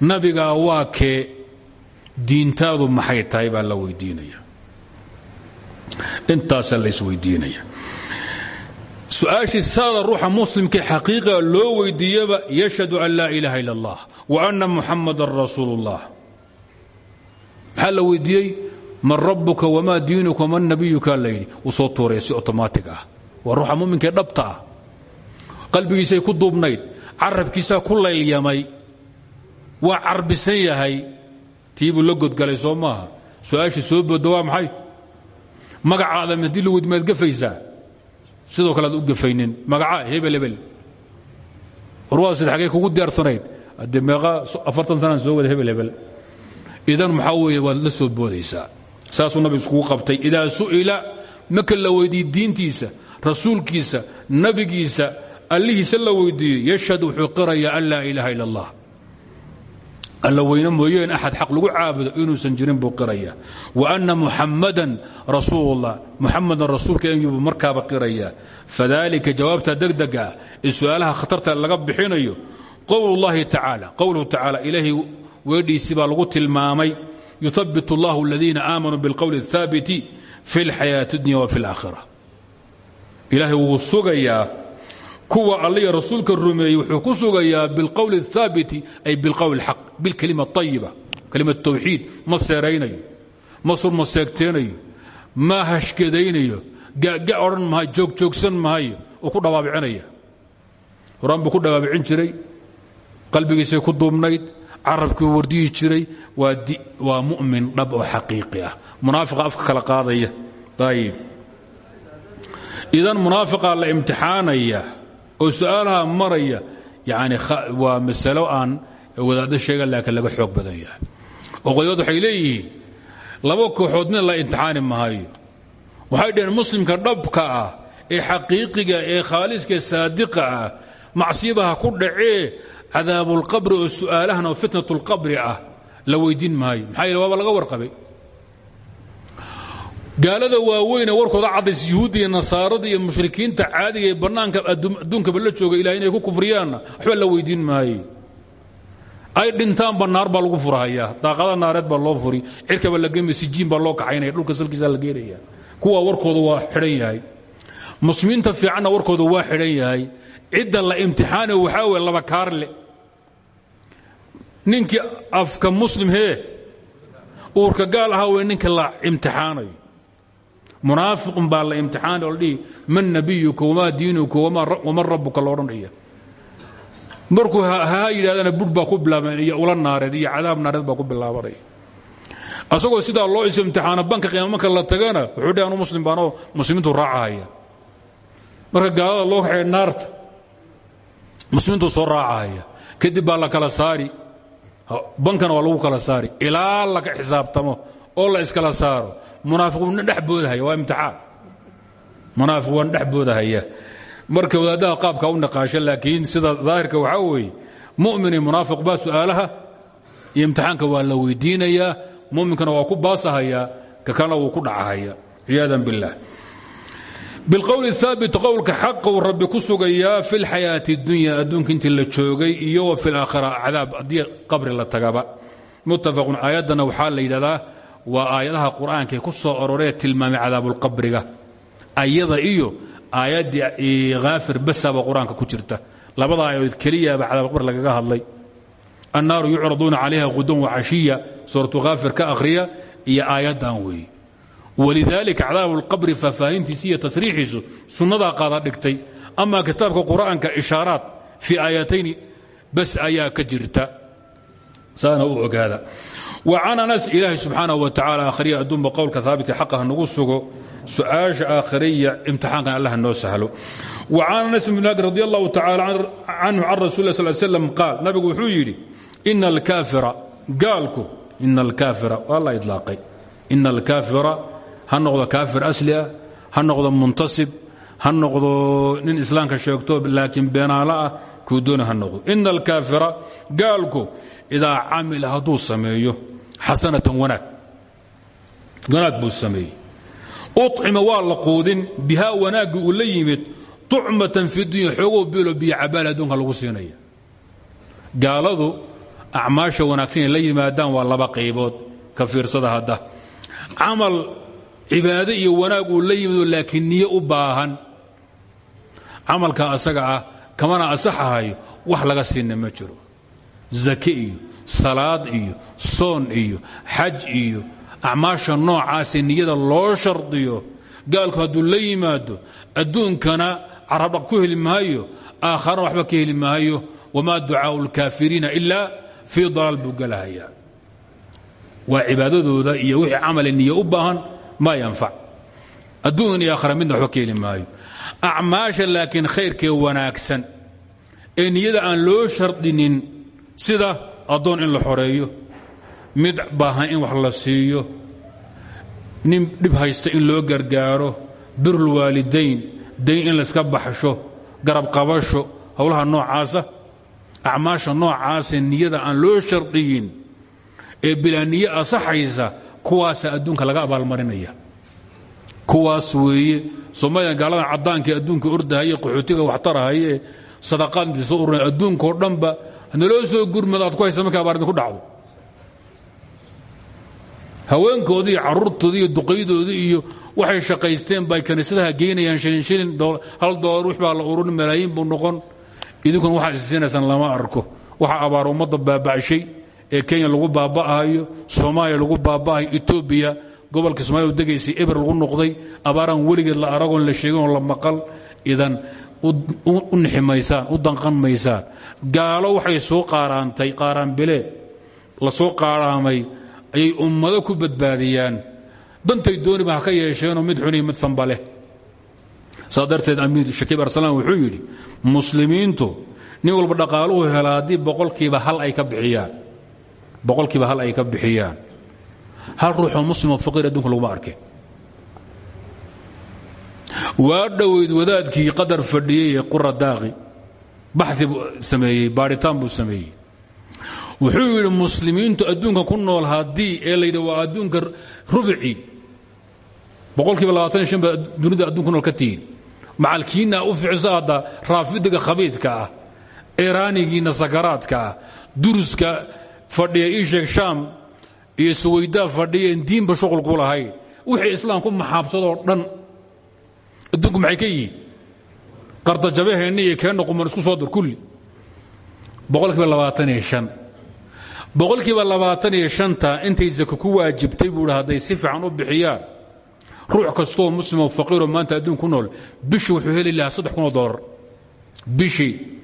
nabigaa waa kee diintaadu maxay tahay baa la weydiinaya intaasaa laysweydiinaya su'aashii saada ruuxa muslimkii xaqiiqa loo weydiiyaba yashhadu an laa ilaaha ila allah wa anna muxamadan rasuulu اllah maxaa la weydiiyey man rabbuka wamaa diinuka waman nabiyuka la yidhi. Wuu soo tuuraya si otomaatig ah. Waa ruuxa muminkaee dhabta ah. Qalbigiisay ku duubnayd. Carabkiisaa ku laylyamay waa carbisan yahay. Tiibuu la godgalay soo maaha. Su'aashii soo booda waa maxay? Magacaada haddii la weydi maad gafaysaa. Sidoo kale aad u gafaynin. Magaca hebel hebel. Warwaasid xagee kugu diyaarsanayd haddee meeqa afartan sanaan soo wada hebel hebel idan maxaa weeye waad la soo boodaysaa. Saasuu qabtay idaa su'ila marka la diintiisa rasuulkiisa nabigiisa allihiisa la weydiiyey yashhad wuxuu qiraya an laa ilaaha ila allah. Alla weyne mooyeen axad xaq lagu caabudo inuusan jirin buu wa anna muxammadan rasuulullah muxamadan rasuulka ayuu markaaba qiraya fadalika jawaabta degdega ee khatarta laga bixinayo qowlullahi tacaala qowluhu tacaala ilaahay weedhiisii baa lagu tilmaamay yuhabbit allahu aladiina aamanuu bilqowli الthaabiti fi اlxayaati اdunya wa fi اlaakhira ilaahay wuu sugayaa kuwa alliya rasuulka rumeeyey wuxuu ku sugayaa bilqowli الthaabiti ay bilqowl اlxaq bilkelima ayiba kelima tawxiid ma seeraynayo ma surma seegteenayo ma hashgadaynayo gaga odhan mahayo joogjoogsan mahayo uu ku dhawaabicinaya horaan buu ku dhawaabicin jiray qalbigiisay ku duubnayd carabkii wardiyi jiray waa mu'min dhab oo xaqiiqi ah. Munaafiqa afka kala qaadaya. Ayib idan munaafiqaa la imtixaanaya oo su'aalaha maraya yani waa masalo aan wadaaddo sheegan laakiin laga xoog badan yahay. Oo qolyad waxay leeyihiin laba la imtixaani maayo. Waxay dhaheen muslimka dhabka ah ee xaqiiqiga ee khaaliska saadiqa ah ku dhacee cadaabulqabri oo su'aalahan oo fitnatulqabri ah la weydiin maayo. Maxaa yeele waaba laga warqabay. Gaalada waaweyne warkooda caddays yuhuudda iyo nasaarada iyo mushrikiinta caadiga ee bannaanka adduunkaba la jooga ilahay inay ku kufriyaanna waxba la weydiin maayo. Ay dhintaanba naar baa lagu furhayaa daaqada naareed baa loo furi. Cirkaba la gemi sijiin baa loo kaxaynaya dhulka salkiisa la geenaya kuwa warkooda waa xidhan yahay. Muslimiinta fiicanna warkooda waa xidhan yahay cidda la imtixaana waxaa weye laba kaarle ninkii afka muslim hee uurka gaal ahaa wey ninka la imtixaanayo. Munaafiqun baa la imtixaanay oo la dhihi man nabiyuka wamaa diinuka waman rabbuka? loodhanaya markuu ha yidhahdana budh baa ku bilaaban iyo ula naareed iyo cadaab naareed baa ku bilaabanaya asagoo sidaa loo is imtixaano banka qiyaama marka la tagana wuxuu dheh anu muslim baanoo muslimiintu raacahaya marka gaalada loo kaxeeya naarta muslimiintu soo raacahaya kadib baa la kala saari. Bankana waa lagu kala saari. Ilaa laka xisaabtamo oo la iskala saaro. Munaafiq wuuna dhex waa imtixaan. Munaafiq waan dhex marka wadaadaha qaabka u naqaasho laakiin sida daahirka waxaa weeye mu'min iyo munaafiq baa su'aalaha imtixaanka waa la weydiinayaa mu'minkana waa ku baasahayaa ka kalena wuu ku dhacahaya. Ciyaadan biاllah bilqowli haabit qowlka xaquu rabbi ku sugayaa fi lxayaati اdunya adduunka intii la joogay iyo wa fi laakhira cadaab haddii qabri la tagaba. Muttafaqun aayaddana waxaa la yidhahdaa waa aayadaha qur'aankae ku soo ororee tilmaamay cadaabulqabriga ayada iyo aayaddii haafir basaba qur'aanka ku jirta. Labada aayadood keliyaaba cadaabulqabri lagaga hadlay. Annaaru yucraduuna calayha qudan wacashiya walidaalika cadaabulqabri faahfaahintiisi iyo tasriixiisu sunnadaa qaada dhigtay ama kitaabka qur'aanka ishaaraad fii aayatayni bas ayaa ka jirta saana u ogaada wa can anas ilaahay subxaanahu wa tacala akhriya adduunba qowlka haabita xaqah nagu sugo su'aasha aakhiriya imtixaankan allah noo sahlo wa can anas bn maalik radi allahu tacala canhu can rasul lah sal slam qaal nabigu wuxuu yidhi ina alkaafira gaalku ina alkaafira waa la idlaaqay ina alkaafira ha noqdo kaafir asli ah ha noqdo muntasib ha noqdo nin islaamka sheegto laakiin beenaalo ah kuu doona ha noqdo. Ina alkaafira gaalku idaa camila hadduu sameeyo xasanatan wanaag. Wanaag buu sameeyey. Ucima waa la quudin bihaa wanaaggii uu la yimid fi dunya xoogoo bilo biyo cabaal adduunka lagu siinaya. Gaaladu acmaasha wanaagsan ay la laba qaybood. Ka fiirsada hadda. Camal cibaado iyo wanaag uu la yimidoo laakiin niyo u baahan. Camalka asaga ah kamana asaxahayo wax laga siina ma jiro. Zake iyo salaad iyo soon iyo xaj iyo acmaasha noocaasee niyada loo shardiyo. Gaalku hadduu la yimaado adduunkana carabdhaq ku heli maayo aakharana waxba ka heli maayo. Wamaa ducaau lkaafiriina ila fii dalaal buu galahayaa. Waa cibaadadooda iyo wixii camale niyo u baahan maa yanfac adduun iyo aakhara midna waxba ka heli maayo. Acmaasha laakiin khayrkee wanaagsan ee niyada aan loo shardinin sida addoon in la xoreeyo mid baahan in wax la siiyo nin dhib haysta in loo gargaaro birulwaalidayn dayn in layska baxsho garab qabasho howlaha noocaasa acmaasha noocaasee niyada aan loo shardiyin ee bilaa niye asaxaysa kuwaasaa adduunka laga abaalmarinaya. Kuwaas weeye soomaliya gaaladan caddaankae adduunka ordahaye qaxootiga waxtarahaye sadaqaadintii soo ururay adduunkao dhanba naloo soo gurmad ku haysa marka abaar idinku dhacdo. Haweenkoodii iyo carruurtoodii iyo waxay shaqaysteen bay kaniisadaha geynayaan shilin shilin hal doolar wix baa la ururin malaayiin buu noqon. Idinkuna waxaad isisiinaysaan lama arko. Waxa abaar ummadda baaba'shay ee kenya lagu baaba'ahayo soomaaliya lagu baaba'ahayo etoobiya gobolka somaaliya degaysay eber lagu noqday abaaraan weligeed la aragoon la sheegin la maqal idan u nixi maysaan u danqan maysaan gaalo waxay soo qaaraantay qaaraanbileed la soo qaaraamay ayay ummado ku badbaadiyaan. Dantay dooniba ha ka yeesheenoo mid xuniyo mid sanba leh. Saa darteed amiir wuxuu yidhi muslimiintu nin walba dhaqaaluhu hela haddii boqolkiiba hal ay ka bixiyaan boqolkiiba hal ay ka bixiyaan. Hal ruuxoo muslimoo faqiir adduunka laguma arke. Waa dhoweyd wadaadkii qadar fadhiyey ee qura daaqi baxi sameeyey baadhitaan buu sameeyey. Wuxuu yidhi muslimiintu adduunka ku nool haddii ee layidhi waa adduunka rubici boqolkiiba labaatan shan baa dunida adduunka nool ka tihiin. Macalkiinna u ficiso raafidiga khabiidka ah eraanigiinna sakaraadka ah duruska fadhiya ii sheeg shaam iyo suwaydaa fadhiyeen diinba shuqul ku lahayn wixii islaam ku maxaabsadoo dhan. Adduunku maxay ka yihiin? Qardajabaheenna iyo keenna quman isku soo dir kulli. Boqolkiiba labaatan iyo shan. Boqolkiiba labaatan iyo shanta intay zako ku waajibtay buu hadday si fiican u bixiyaan. Ruux kastoo muslimoo faqiiroo maanta adduun ku nool bishii wuxuu heli lahaa saddex kunoo bishii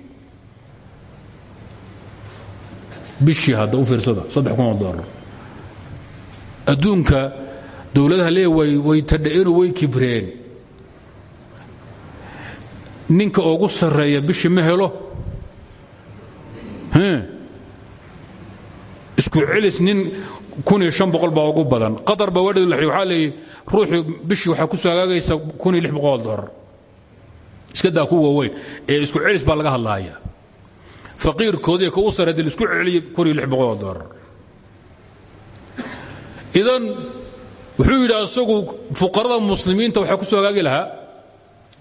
bishii hadda u fiirsada saddex kunoo doolar adduunka dowladaha lee way tadha'eenoo way kibreen. Ninka ugu sarreeya bishii ma helo? Isku celis nin kun iyo an boqol baa ugu badan. Qatar baa wadhadu la waxaa leeyay ruuxii bishii waxaa ku soo hagaagaysa lix boqol dolar. Iska daa ku waaweyn ee isku celis baa laga hadlaaya faqiirkoodii ka u sarreed la isku celiyey kun iyo lix boqol dolar idan wuxuu yidhi asagu fuqarada muslimiinta waxaa ku soo hagaagi lahaa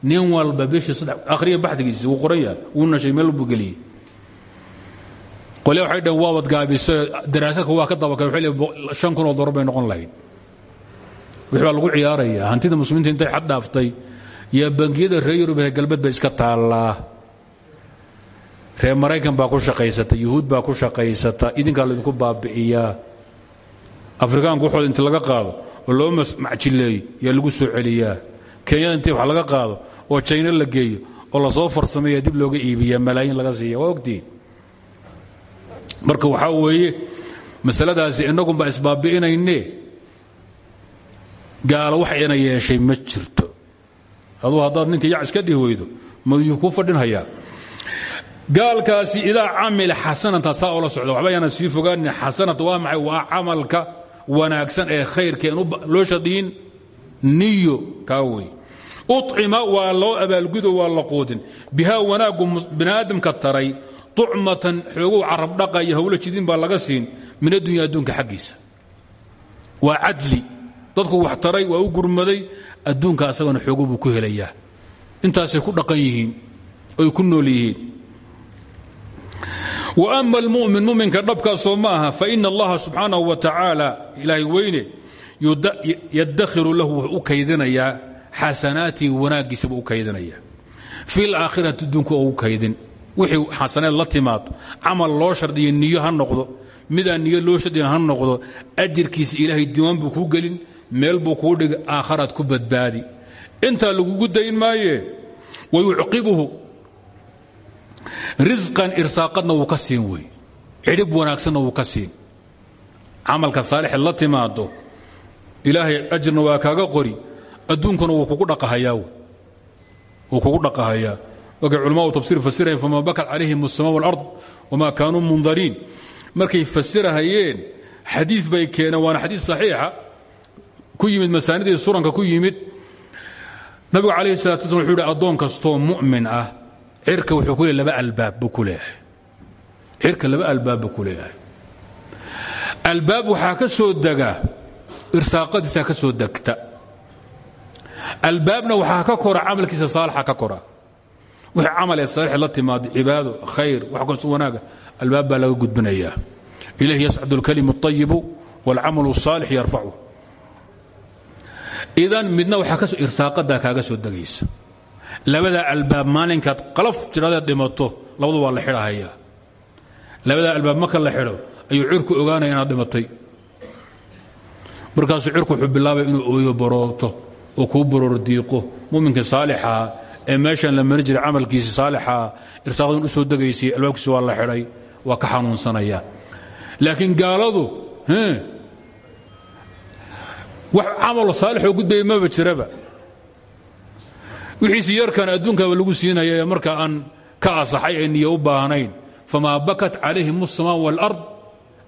nin walba bishii akhriya baxdigiisi wuu qoran yahay wuu nashay meel buu geliyey. Qolya waxay dhaheen waabad gaabiso daraasadka waa ka leeyihiin shan kun oo dolar bay noqon lahayd. Wixii baa lagu ciyaarayaa hantida muslimiinta intay xad dhaaftay iyo bangiyada reer yurub ee galbeed bay iska taallaa reer maraykan baa ku shaqaysata yuhuud baa ku shaqaysata idinkaa laydinku baabi'iyaa afrikaanku waxooda inti laga qaado oo loo macjileeyo yaa lagu soo celiyaa. Kenyada intii wax laga qaado oo jayna la geeyo oo la soo farsameeya dib looga iibiyaa malaayiin laga siiya waa ogtihiin marka waxaa weeye masaladaasi innagunbaa isbaabi'inayne gaalo wax ina yeeshay ma jirto. Aduu haddaad ninka yac iska dhihi weydo mayuu ku fadhinhayaa gaalkaasi idaa camila xasanata saa oola socda waxba yaana sii fogaanin waa maxay? Waa camalka wanaagsan ee khayrka en loo shadiyin niyo kaa wey. Ucima waa loo abaalgudo waa la quudin. Bihaa wanaaggu biniaadamka taray tucmatan xooguu carab dhaqa iyo hawlo jidin baa laga siin min addunya adduunka xaggiisa. Waa cadli. Dadku wax taray waa u gurmaday adduunka asagana xoogo buu ku helayaa. Intaasay ku dhaqan yihiin oy ku nool yihiin wa ama almu'min muminka dhabkaasoo ma aha faina allaha subxaanahu wa tacaala ilaahay weyne yadakhiru lahu wuxuu u kaydinayaa xasanaatii wanaaggiisa buu u kaydinayaa. Fi laakhirati adduunka ugu kaydin. Wixii xasaneed la timaado camal loo shardiya niyo ha noqdo. Midaan niyo loo shardiya ha noqdo ajirkiisa ilaahay diiwaan buu kuu gelin meel buu kuu dhigi aakharaad ku badbaadi. Intaa lagugu dayn maaye wayucqibuhu risqan irsaaqadna wuu ka siin wey cidhib wanaagsanna wuu ka siin camalka saalixeed la timaado ilaahay ajirna waa kaaga qori adduunkuna wuu kugu dhaqahayaa wuu kugu dhaqahayaa markay culamaau tafsir fasirayeen fama bakat calayhim الsama wاlard wma kaanuu mundariin markay fasirahayeen xadiid bay keeneen waana xadiid saxiixa ku yimid masaanidii suranka ku yimid nabigu calayhi salatu slam wuxuu yidhi addoon kastoo mu'min ah cirka wuxuu ku leey laba albaab buu ku leeyahay cirka laba albaabba ku leeyahay albaab waxaa ka soo dega irsaaqadiisaa ka soo degta albaabna waxaa ka kora camalkiisa saalixa ka kora wixii camal ee saalix la timaado cibaado khayr wax kasto wanaaga albaab baa laga gudbinayaa ilayhi yascadu اlkalimu الطayibu wاlcamalu الصaalix yarfacu idan midna waxaa kasoo irsaaqadaa kaaga soo degaysa labadaa albaab maalinkaad qalaf jiradeed dhimato labadu waa la xidhahayaa. Labadaa albaab marka la xidho ayuu cirku ogaanaya inaad dhimatay. Markaasuu cirku wuxuu bilaabaya inuu ooyo barooto oo kuu baroor diiqo. Muminkii saalixaa ee meeshan la mari jiray camalkiisi saalixaa irsaaqdan u soo degaysay albaabkiisi waa la xidhay waa ka xanuunsanaya. Laakiin gaaladu wax camal saalixoo gudbaya maba jiraba wixiisi yarkan adduunkaaba lagu siinaya marka aan ka asaxay ee u baahnayn. Famaa bakat calayhim asamaa walard.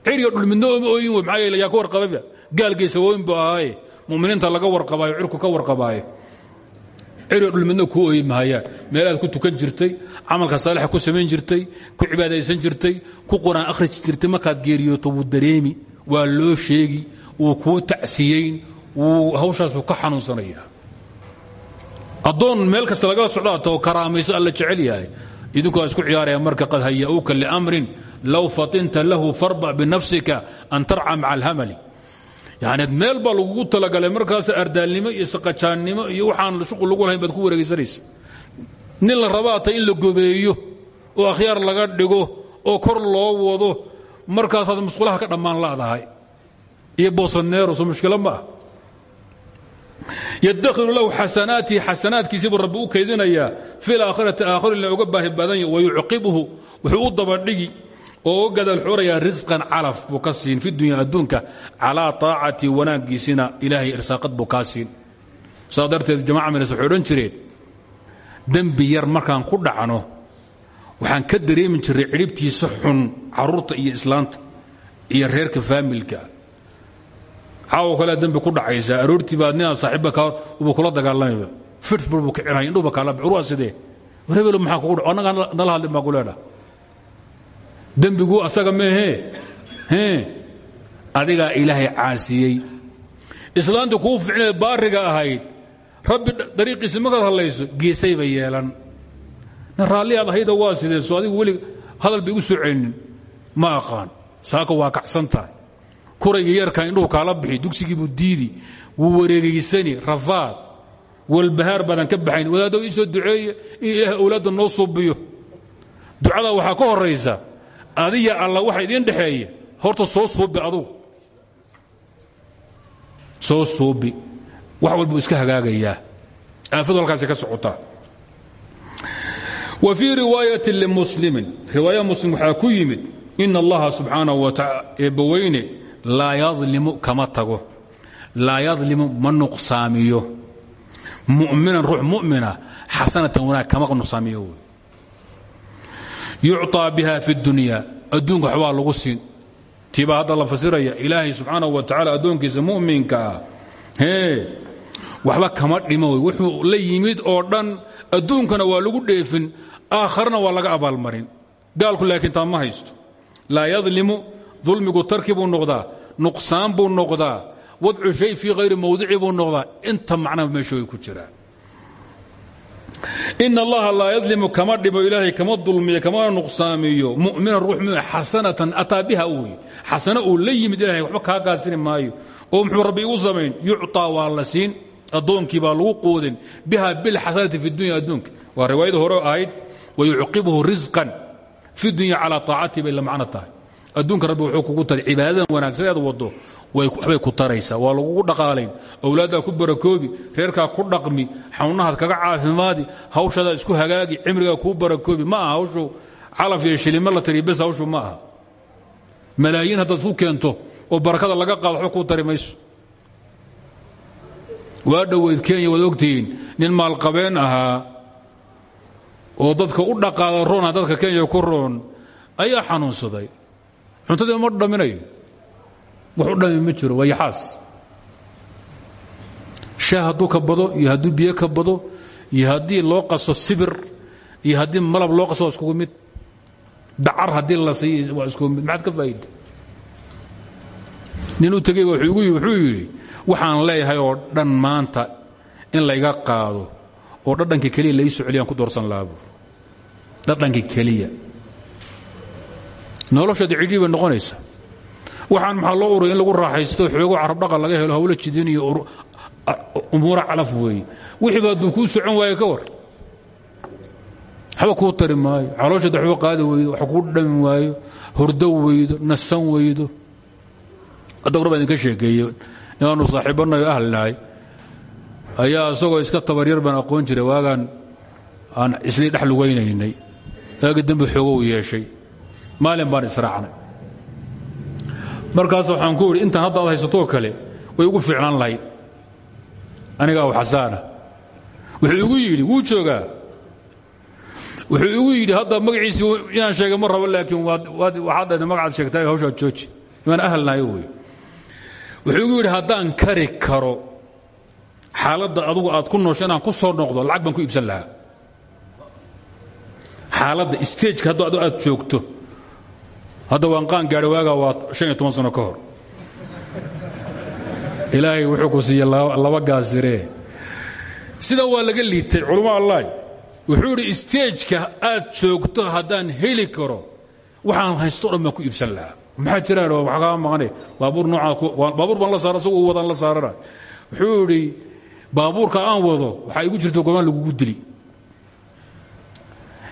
Ciryo dhulmidno oma ooyin wey maxaa yeele yaa ka warqababa gaalgaysa waaoyn buu ahaaye. Muminiinta laga warqabaayo cirku ka warqabaayo ciryo dhulmidno kuu ooyi mahayaan meelaad ku tukan jirtay camalka saalixa ku samayn jirtay ku cibaadaysan jirtay ku quraan akhriji jirtay markaad geeriyooto wuu dareemi waa loo sheegi wuu kuu tacsiyeyn wuu hawshaasuu ka xanuunsanaya addoon meel kasta lagala socdaatoo karaamayso alla jecel yahay. Idinku waa isku ciyaaraya marka qad haya'uuka liamrin low fatinta lahu farba binafsika an tarca maca alhamali. Yani meel baa lagugu talagalay markaas ardaalnimo iyo saqajaannimo iyo waxaan shuqul lagu lahayn baad ku wareegaysanaysa. Nin la rabaata in la gobeeyo oo akhyaar laga dhigo oo kor loo wado markaasaad musqulaha ka dhammaan la'dahay iyo boosaneero soo mushkilo ma ah ydakhilu lahu xasanaatihi xasanaadkiisiibuu rabbi u kaydinayaa fi laakhirati aakharina uga baahi badan ya wayucqibuhu wuxuu u dabadhigi oo u gadaal xurayaa risqan calaf buu ka siin fi dunya adduunka calaa taacati wanaaggiisina ilaahay irsaaqad buu kaa siin saa darteed jamaca minas waxay dembi yar markaan ku dhacno waxaan ka dareemi jiray cidhibtiisa xun carruurta iyo islaanta iyo reerka faamilka caawo kalea dembi ku dhacaysaa aroortii baad ninaad saaxiibba uba kula dagaalamayba firfbal buu kicinaya indhuba kaala urwaa sidee? War hebelo maxaa kugu dhac annagaa nala hadlin baa ku leedhaha dembigu asaga meehee hee? Ilaahay caasiyey. Islaanta kuu ficneed baariga ahayd. Rabbi dariiqiisi markaad hadlayso geesayba yeelan. Na raalliaad ahayda waa soo adigu weli hadal bay igu soo celinin. Ma aqaan. Saaka waa kacsan kurayga yeerkaa indhuhu kaala bixi dugsigiibuu diidi wuu wareegaysani rafaad. Walbahaar badan ka baxayn wadaaddo ii soo duceeye in ilaah owlaadda noo ka horaysa adiya alla waxa idiin dhexeeya horta soo suubi adugu. Soo suubi. Wax walbuu iska hagaagayaa. Aafadu ka socotaa wa fii riwaayati limuslimin riwaaya muslim waxaa ku yimid in allaha subxaanahu wa taala eebbaweyne laa yadlimu kama tago. Laa yadlimu ma nuqsaamiyo. Mu'minan ruux mu'mina xasanatan wanaag kama nuqsaamiyo wey. Yucطaa biha fi اdunya adduunka waxbaa lagu siin. Tiibaa hadda la fasiraya ilaahay subxaanahu wa tacala addoonkiisa mu'minka ah. Hee waxba kama dhimo wey. Wuxuu la yimid oo dhan adduunkana waa lagu dheefin aakharna waa laga abaalmarin. Gaalku laakiin taa ma haysto. Laa yadlimu dulmigu tarki buu noqdaa nuqsaan buu noqdaa wadcu shay fii hayri mawdici buu noqdaa. Inta macnaa meesha ku jiraan. In allaha laa yadlimu kama dhimo ilaahay kama dulmiyo kamana nuqsaamiyo. Mu'minan ruux mumina xasanatan biha uu xasano uu la yimid ilahay waxba kaa maayo. Oo muxuu rabbi igu samayn? Yucطaa waa la siin addoonkii baa lagu quudin. Biha bilxasanati fi dunya adduunka. Waa riwaayada hore ahayd wayucqibuhu risqan fi dunya calaa طaacatihi bay la adduunka rabbi wuxuu kugu taray cibaadadan wanaagsan ead waddo waxbay ku taraysaa waa lagugu dhaqaalayn. Owlaaddaa ku barakoobi reerkaa ku dhaqmi xawnahaad kaga caafimaadi hawshaadaa isku hagaagi cimrigaa kuu barakoobi ma aha hawshu calaf iyo shilimo la tariya bes hawshu ma aha. Malaayiin haddaad isku keento oo barakada laga qaado waxba kuu tari waa dhoweyd kenya waad ogtihiin nin maalqabeen ahaa oo dadka u dhaqaada roona dadka kenya ku roon ayaa xanuunsaday cuntadii ma dhaminayo wax u dhami ma jiro waa yaxaas. Shaah hadduu ka bado iyo hadduu loo qaso sibir iyo malab loo qaso waa iskugu mid. Dacar haddii la siiy waa isku mid. Maxaad ka faa'ida nin u tegey wuxuu yidhi waxaan leeyahay oo dhan maanta in layga qaado oo dhadhankii keliya lai soceliyaan ku doorsan lahabu dhadhankii keliya noloshaadi cidhii bay noqonaysa waxaan maxaa loo uraya in lagu raaxaysto xoogo carabdhaqan laga helo hawlo jidin iyo umuura calaf weeye wixii ba hadduu kuu socon waaye ka war. Waxba kuu tari maayo. Calooshaad waxba qaadi weydo wax kuu dhami waayo hordo weydo nasan weydo. Hadda hor baa idinka sheekeeye inaanu saaxiibbanayo ahlinahay ayaa isagoo iska tabaryar baan aqoon jiray waagaan aan islii dhex lugaynaynay waagi dambe xoogow yeeshay maalin baan israacnay. Markaas waxaan ku idhi intaan hadda ad haysatoo kale way ugu fiicnaan lahayd. Aniga aw xasaana wuxuu igu yidhi wuu joogaa. Wuxuu igu yidhi hadda magaciisii inaan sheega ma rabo laakiin waxaad dhahda magacaad sheegtaa hawshaad jooji. Imaan ahalnayo wey wuxuu igu yidhi haddaan kari karo xaaladda adugu aad ku noosho inaan ku soo noqdo lacag baan ku iibsan lahaa. Xaaladda stageka haddu adu aad joogto hadda waan qaan gaadha waagaa waa shan iyo toban sano ka hor. Ilaahay wuxuu ku siiyey laba gaasiree sidan waa laga liitay culamo allah wuxuu idhi stageka aad joogto haddaan heli karo waxaan haysto dhan baan ku iibsan lahaa. Maxaa jiraan wax kaa maqane baabuur noocaa baabuur baan la saara isagu u wadaan la saarana. Wuxuu idhi baabuurka aan wado waxaa igu jirta gomaan lagugu dili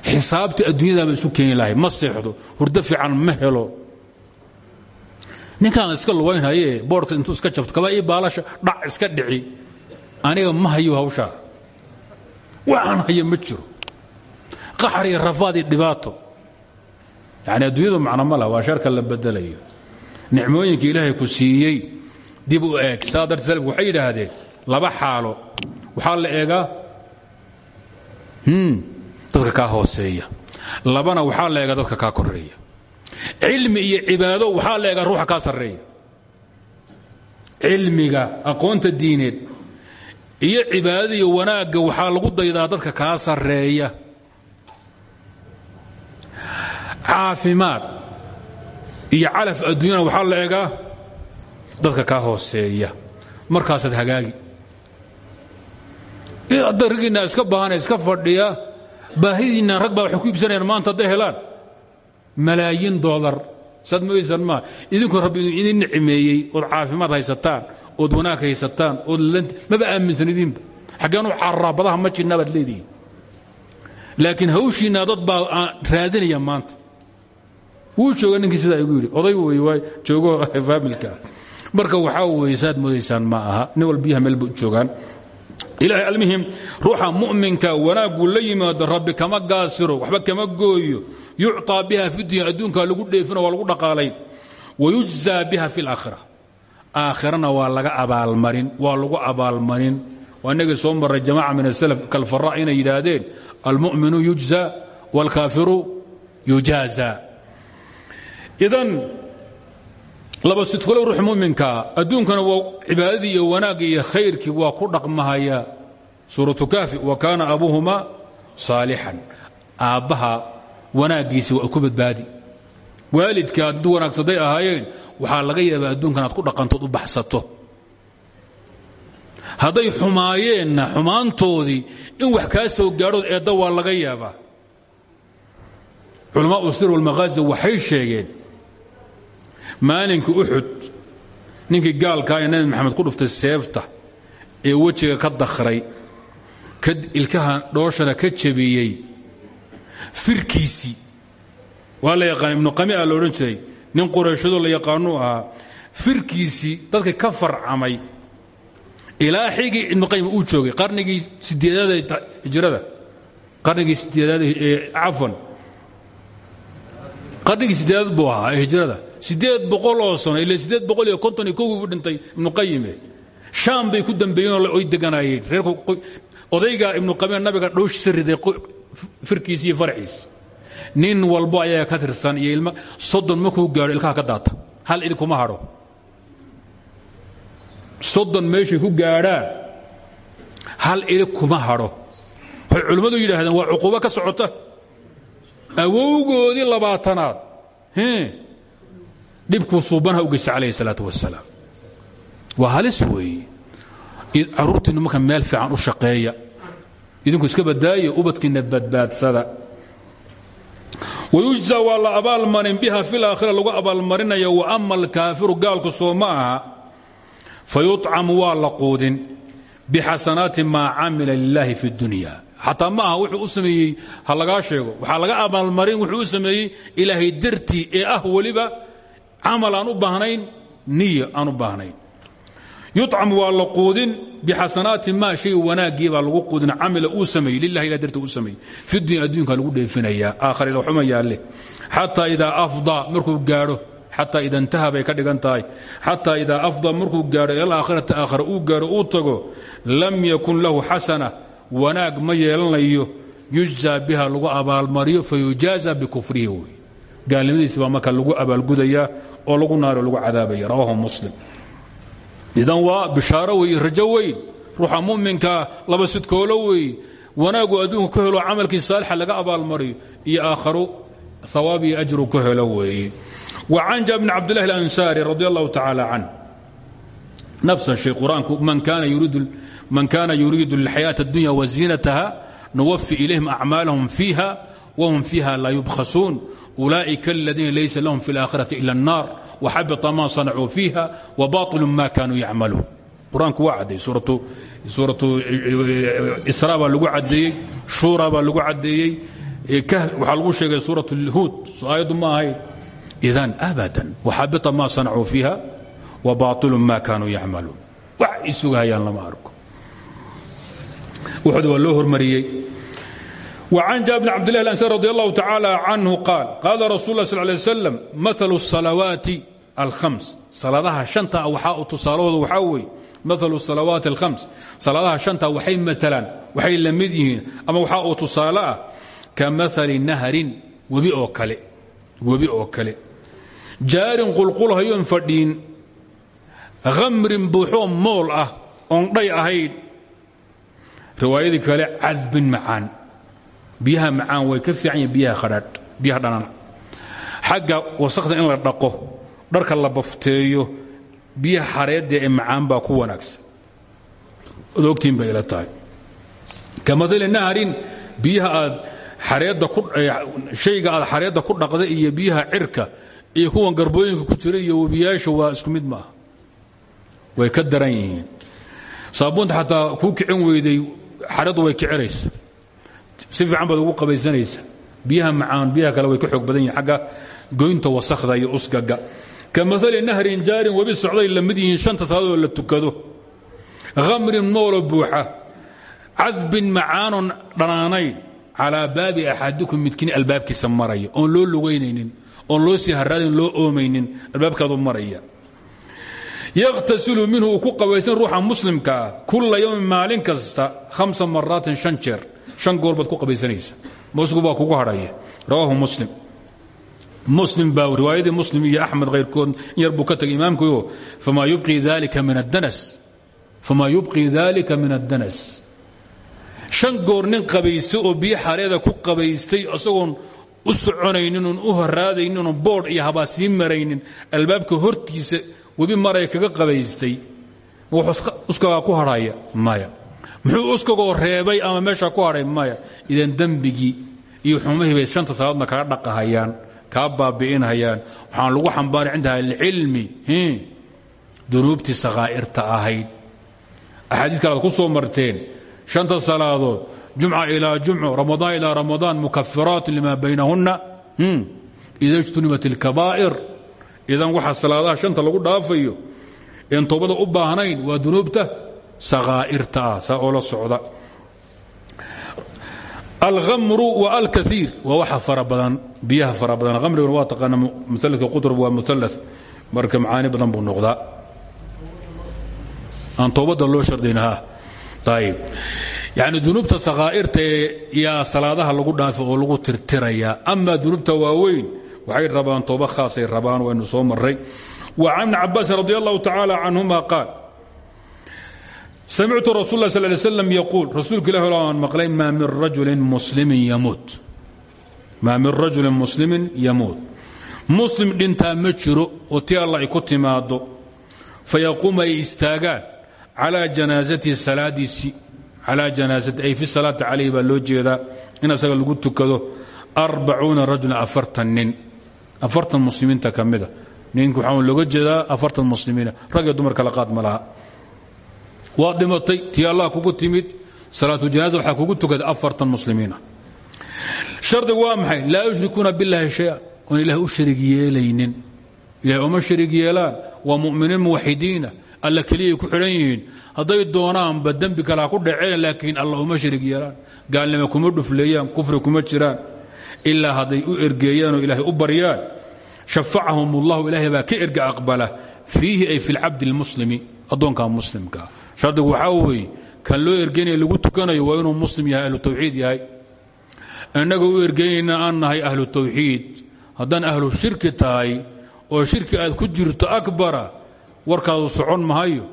xisaabta adduunyadaaba isu keeni lahay ma seexdo hurdo fiican ma helo. Ninkaan iska lugaynhaye boorka intuu iska jabto kaba ii baalasha dhac iska dhici. Aniga ma hayo hawshaa waxaan hayo ma jiro. Qaxar iyo rafaad iyo adduunyadu macno ma lah waa sharka la bedelayo. Nicmooyinka ilaahay ku siiyey dib u eeg. Saa dartee salafku waxay laba xaalo. Waxaa la eegaa dadka kaa hooseeya. Labana waxaa la eegaa dadka kaa koreeya cilmi iyo cibaado waxaa la eegaa ruuxa kaa sarreeya. Cilmiga aqoonta diineed iyo cibaadada iyo wanaagga waxaa lagu daydaa dadka kaa sarreeya. Caafimaad iyo calaf adduunyana waxaa la eegaa dadka kaa hooseeya. Markaasaad hagaagi. Hadda raggiinna iska baahana iska fadhiya baahidiinna rag baa ku iibsanayaan maanta hadday helaan. Malaayiin doolar saad modaysaan maa idinku rabbi idin nicmeeyey ood caafimaad haysataan ood wanaag haysataan ood maba aaminsan idinba. Xaggeenu cararaa badaha ma jirnaa baad leedihiin. Laakiin hawshiinna dad baa raadinaya maanta. Wuu jooga ninkii sidaa igu yidhi oday wey waay joogo faamilka marka waxaa weeye saad moodaysaan ma aha. Nin wal biyaha meel ba joogaan ilaahay almuhim ruuxa mu'minka wanaaguu la yimaado rabbi kama gaasiro waxba kama gooyo yucطaa biha fi dunya adduunka lagu dheefino waa lagu dhaqaalayn wayujzaa biha fi اlaakhira aakhirana waa laga abaalmarin waa lagu abaalmarin waa inagii soo maray jamaca min asalaf kalfara inay yidhaahdeen almu'minu yujza wاlkaafiru yujaaza idan laba sidkole ruux muminkaa adduunkana waa cibaadadii iyo wanaagii iyo khayrkii waa ku dhaqmahaya. Suuratu kaafi wa kaana abuuhuma saalixan aabbaha wanaaggiisii waa ku badbaadi. Waalidkaa dad wanaagsaday ahaayeen waxaa laga yaabaa adduunkan aad ku dhaqantood u baxsato. Hadday xumaayeenna xumaantoodii in wax kaa soo gaadhood eedda waa laga yaabaa. Culamaau sir walmakhaazi waxay sheegeen maalinka uxud ninkii gaalkaa ee nabi maxamed ku dhuftay seefta ee wejiga ka dakhray ilkaha dhooshana ka jabiyey firkiisii waa la yaqaan ibnu qamia la odhan nin qurayshadoo la yaqaanuu ahaa firkiisii dadka ka farcamay. Ilaa xigii ibnu qayim uu joogay qarnigii sideedaad hijrada qarnigii sideedaad cafwan qarnigii sideedaad buu ahaa hijrada sideed boqol oo sano ila sideed boqol iyo konton iyo kowgii buu dhintay ibnu qayime shaam bay ku dambeeyeenoo oy deganaayeen. Reerku odayga ibnu qamiir nabiga dhowshisa riday firkiisi iyo farciis nin walbo ayaa ka tirsan iyo ilma soddon markuu gaadho ilkaha ka daata. Hal il kuma hadho soddon meeshay ku gaadhaan hal ili kuma hadho waxay culimmadu waa cuquubo ka socota? Awowgoodii labaatanaad dhibkuu suubanaha u geysta calayhi salaatu wasalaam. Waa halis weeye carruurtiinnu marka meel fiican u shaqeeya idinku iska badaayo ubadkiinna badbaadsada wayujza waa la abaalmarin biha fi laakhira lagu abaalmarinaya wa ama alkaafiru gaalku soo ma aha fayuطcamu waa la quudin bixasanaati fi اdunya xataa ma wuxuu u sameeyey ha sheego waxaa laga abaalmarin wuxuu u sameeyey ilaahay dartii ee ah weliba camal aan u baahnayn niya aan u baahnayn. Yucam waa la quudin bixasanaati maa shay wanaaggii baa lagu quudin camila uu sameeyey lilahi ila dartii uu sameeyey. Fi dunya adduunka lagu dheefinayaa aakhar ila xuma yaalle. Xataa idaa afdaa markuu gaadho xataa ida intaha bay ka dhigan tahay. Xataa idaa afdaa markuu gaadho ila aakhirati aakhara uu gaadho uu tago lam yakun lahu xasana wanaag ma yeelanayo. Yujzaa biha lagu abaalmariyo fayujaaza bikufrihi wey. Gaalnimadiisi baa marka lagu abaalgudayaa oo lagu naaro lagu cadaabaya rawahu muslim. Idan waa bishaaro wey rajo weyn. Ruuxa muminkaa laba sidkoolo wey wanaagu adduunku ku helo camalkii saalixa laga abaalmariyo iyo aakharu hawaab ajru ku helo weeye wa can jaabir bn cabdillahi alansaari radi allahu tacaala can. Nafsa shay qur'aanku man kana yuriidu lxayaaة اdunya waziinataha nuwafi ilayhim acmaalahum fiiha whum fiiha laa yubkhasuun ulaa'ika aladiina laysa lahum fi اlaakhirati ila الnar waxabita ma sanacuu fiiha wbaطilu ma kanuu yacmaluun qur-aanku waa caddeeyey suuratu isra baa lagu caddeeyey shuura baa lagu caddeeyey waxaa lagu sheegay suurat اlhuud aayaddu ma ahayd idan abadan waxabita ma sanacuu fiiha wbaطilu ma kanuu yacmaluun wax ay sugahayaan lama arko wuxuud waa loo hormariyey وعن جابر بن عبد الله الأنساري رضي الله تعالى عنه قال قال رسول الله صلى الله عليه وسلم مثل الصلوات الخمس صلاadaha شhanta waxaa tusaalahooda waxaa weeye مثل الصلaوaaت الخمس صلاadaha شhanta waxay matalaan waxay la mid yihiin ama waxaa uu tusaale ah kaمaثل نahrin webi oo kale webi oo kale jaarin qulqulhayoon fadhiin khamrin buuxoo mool ah oon dhay ahayn riwaayadii kale cadbin macaan biyaha macaan way ka fiican yihiin biyaha khadhaadh biyaha dhanaan. Xagga wasakda in la dhaqo dharka la bafteeyo biyaha xareedda ee macaan baa ku wanaagsan. Ogtiin bay ila tahay. Ka maali biyaha aad xareedda shayga aad xareedda ku dhaqda iyo biyaha cirka iyo kuwan garbooyinka ku jira iyo webiyaasha waa isku mid maaha. Way ka daran yihiin. Saabuunta xataa kuu kicin weyday xareeddu way kiciraysa si fiican baad ugu qabaysanaysa. Biyaha macaan biyaha kale way ka xoog badan yihiin agga goynta wasakda iyo usgaga. Ka maali nahrin jaarin webi socday la mid yihiin shanta salaadoo la tukado. Khamrin moolo buuxa. Cadbin macaanon dhanaanayn. Calaa baabi axadikum midkiin albaabkiisa maraya. Oon loo lugaynaynin oon loo sii haraadin loo oomaynin. Albaabkaadu maraya. Yakhtasilu minhu uu ku qabaysan ruuxa muslimkaa kula yowmin maalin kasta hamsa maraatin shan jeer shan goor baad ku qabaysanaysa musgu baa kugu hadhaya rawaahu muslim muslim baa riwaayadii muslim iyo axmed khayrkood in yar buu ka tagay imaamkuyo famaa yubqii dalika min addanas famaa yubqii dalika min addanas shan goor nin qabaysta oo biyo xareeda ku qabaystay isagoon u soconaynin oon u haraadaynin oon boodh iyo habaa sii maraynin albaabka hortiisa webi maraya kaga qabaystay uskagaa ku hadhaya maya muxuu uskagoo reebay ama meesha ku hadhay maya? Idan dembigii iyo xumihii bay shanta salaadna kaga dhaqahayaan kaa baabi'inhayaan. Waxaan lagu xambaaray cinda ahlicilmi dunuubtii sakhaa'irta ahayd. Axaadiis kale ku soo marteen shanta salaadood jumca ilaa jumcu ramadaan ilaa ramadaan mukafiraat lima baynahunna ida ijtunibat اlkabaa'ir idan waxaa salaadaha shanta lagu dhaafayo een toobada u baahnayn waa dunuubta ah wa alkaiir waa waxa fara badan biyaha fara badan. Hamriguna waa taqaana mualka qutrb waa muala marka macaani badan buu noqdaa aan toobadda loo shardayna ayb yani dunuubta sakhaa'irta yaa salaadaha lagu dhaafa oo lagu tirtirayaa ama dunuubta waaweyn waxay rabaan tooba khaasay rabaan wa can ibni cabaasin radi allahu tacaala canhuma qaal samictu rasul lah sal ly slam yaquul rasuulka ilah aan maqlay maa min rajulin muslimin yamuut maa min rajulin muslimin yamuut muslim dhintaa ma jiro oo ti alla ay ku timaado fayaquum ay istaagaan calaa janaasatihi salaadiisii calaa janaasati ay fi salaati calayhi baa loo jeedaa in asaga lagu tukado arbacuuna rajulan afartan nin afartan muslimiinta ka mida ninku waxaa looga jeedaa afartan muslimiina rag iyo dumar kala qaad ma laha waad dhimatay tii allah kugu timid salaatu janaaza waxaa kugu tukaday afartan muslimiina. Shardigu waa maxay? Laa yushrikuuna biاllahi shaya oon ilaah u sharig yeelaynin. Ilahay uma sharig yeelaan. Alla keliyay ku xidhan yihiin. Hadday doonaanba dembi kalea ku dhaceen laakiin alla uma sharig yeelaan. Kuma dhufleeyaan kufri kuma jiraan. Ilaa hadday u ergeeyaanoo ilaahay u baryaan shafacahum ullahu ilaahay baa ka erga aqbala. Fiihi ay fi lcabdi اlmuslimi addoonka muslimkaa shardigu waxaa weeye kan loo ergeynaya lagu tukanayo waa inuu muslim yahay ahlu tawxiid yahay. Innaga u ergeynayna aan nahay ahlu tawxiid. Haddaan ahlu shirki tahay oo shirki aad ku jirto akbara warkaadu socon mahayo.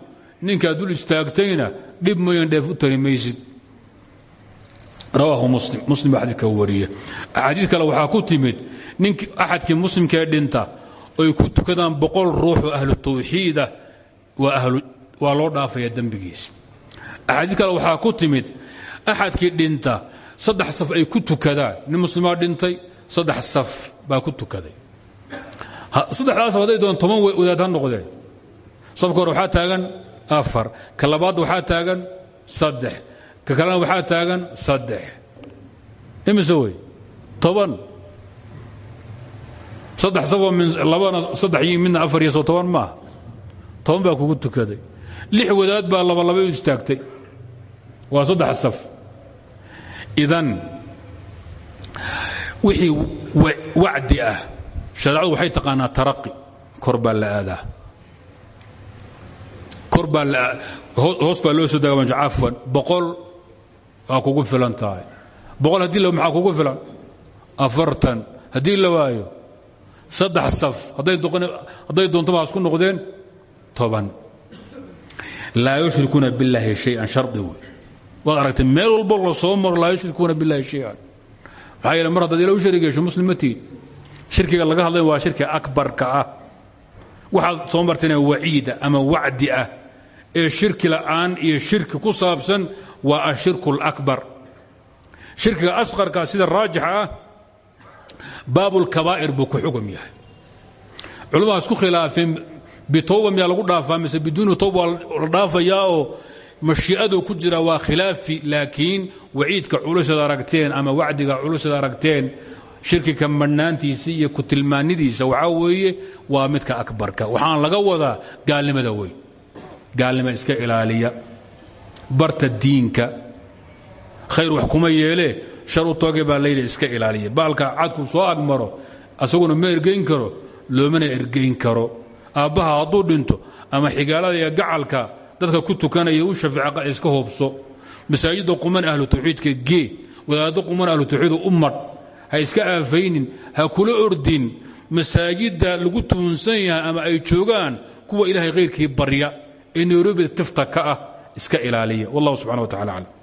Ninkaad dul istaagtayna dhib mooyan dheef u tari maysid. Rawaahu muslim. Muslim baa xadiidka wariya axaadiid kale waxaa ku timid nink axadkii muslimkee dhinta oy ku tukadaan boqol ruux oo ahlu tawxiida waa loo dhaafaya dembigiisa axaadiid kale waxaa ku timid axadkii dhinta saddex saf ay ku tukadaan. Nin muslimaa dhintay saddex saf baa ku tukaday. Saddexdaa saf hadday doon toban wadaad ha noqdeen. Safka hore waxaa taagan afar ka labaad taagan saddex ka kalena taagan saddex. Imise wey toban. Saddex safoo labana saddex iyo midna afar iyo toban maaha. Toban baa kugu tukaday lix wadaad baa labalaba u istaagtay. Waa saddex saf. Idan wixii wacdi ah. Shareecadu waxay taqaanaa taraqi kor la aadaa. Kor baa hoos loo soo daga cafwan boqol waa kugu filan tahay. Boqol haddii la maxaa kugu filan? Afartan. Haddii la waayo saddex saf hadday doonto baa isku noqdeen? Toban laa yushrikuuna billaahi shay-an shardi wey waad aragtay meel walbo la soo maro laa yushrikuuna billahi shay-an. Maxaa yeele mar haddaad ila u sharig yeesho muslim ah. Soo martayna waciida ama wacdi ah. Ee shirki la'aan iyo shirki ku saabsan waa ashirku اlakbar shirkiga asqarka sida raajixa ah baabulkabaa'ir buu ku xugum yahay. Culammaa isku khilaafeen bitowba miyaa lagu dhaafaa mise biduuni towba la dhaafayaa mashii'adu ku jira waa khilaafi laakiin waciidka culusaad aragteen ama wacdiga culusaad aragteen shirkiga madhnaantiisa iyo ku tilmaanidiisa waxaa weeye waa midka akbarka. Waxaan laga wadaa gaalnimada wey gaalnima iska ilaaliya. Barta diinka. Khayr wax kuma yeelee shar u tooge iska ilaaliya. Baalka cadku soo agmaro asaguna ma karo loomana ergayn karo aabbaha hadduu dhinto ama xigaalada iyo gacalka dadka ku tukanaya u shafeeca iska hoobso. Masaajidda quman ahlu tawxiidka gee wadaaddo quman ahlu tawxiid u madh ha iska aafaynin ha kula ordin masaajidda lagu tuunsan yahay ama ay joogaan kuwa ilaahay khayrkii barya ee nairobi tifta ka ah iska ilaaliya. Wallahu subxana wa tacala aclam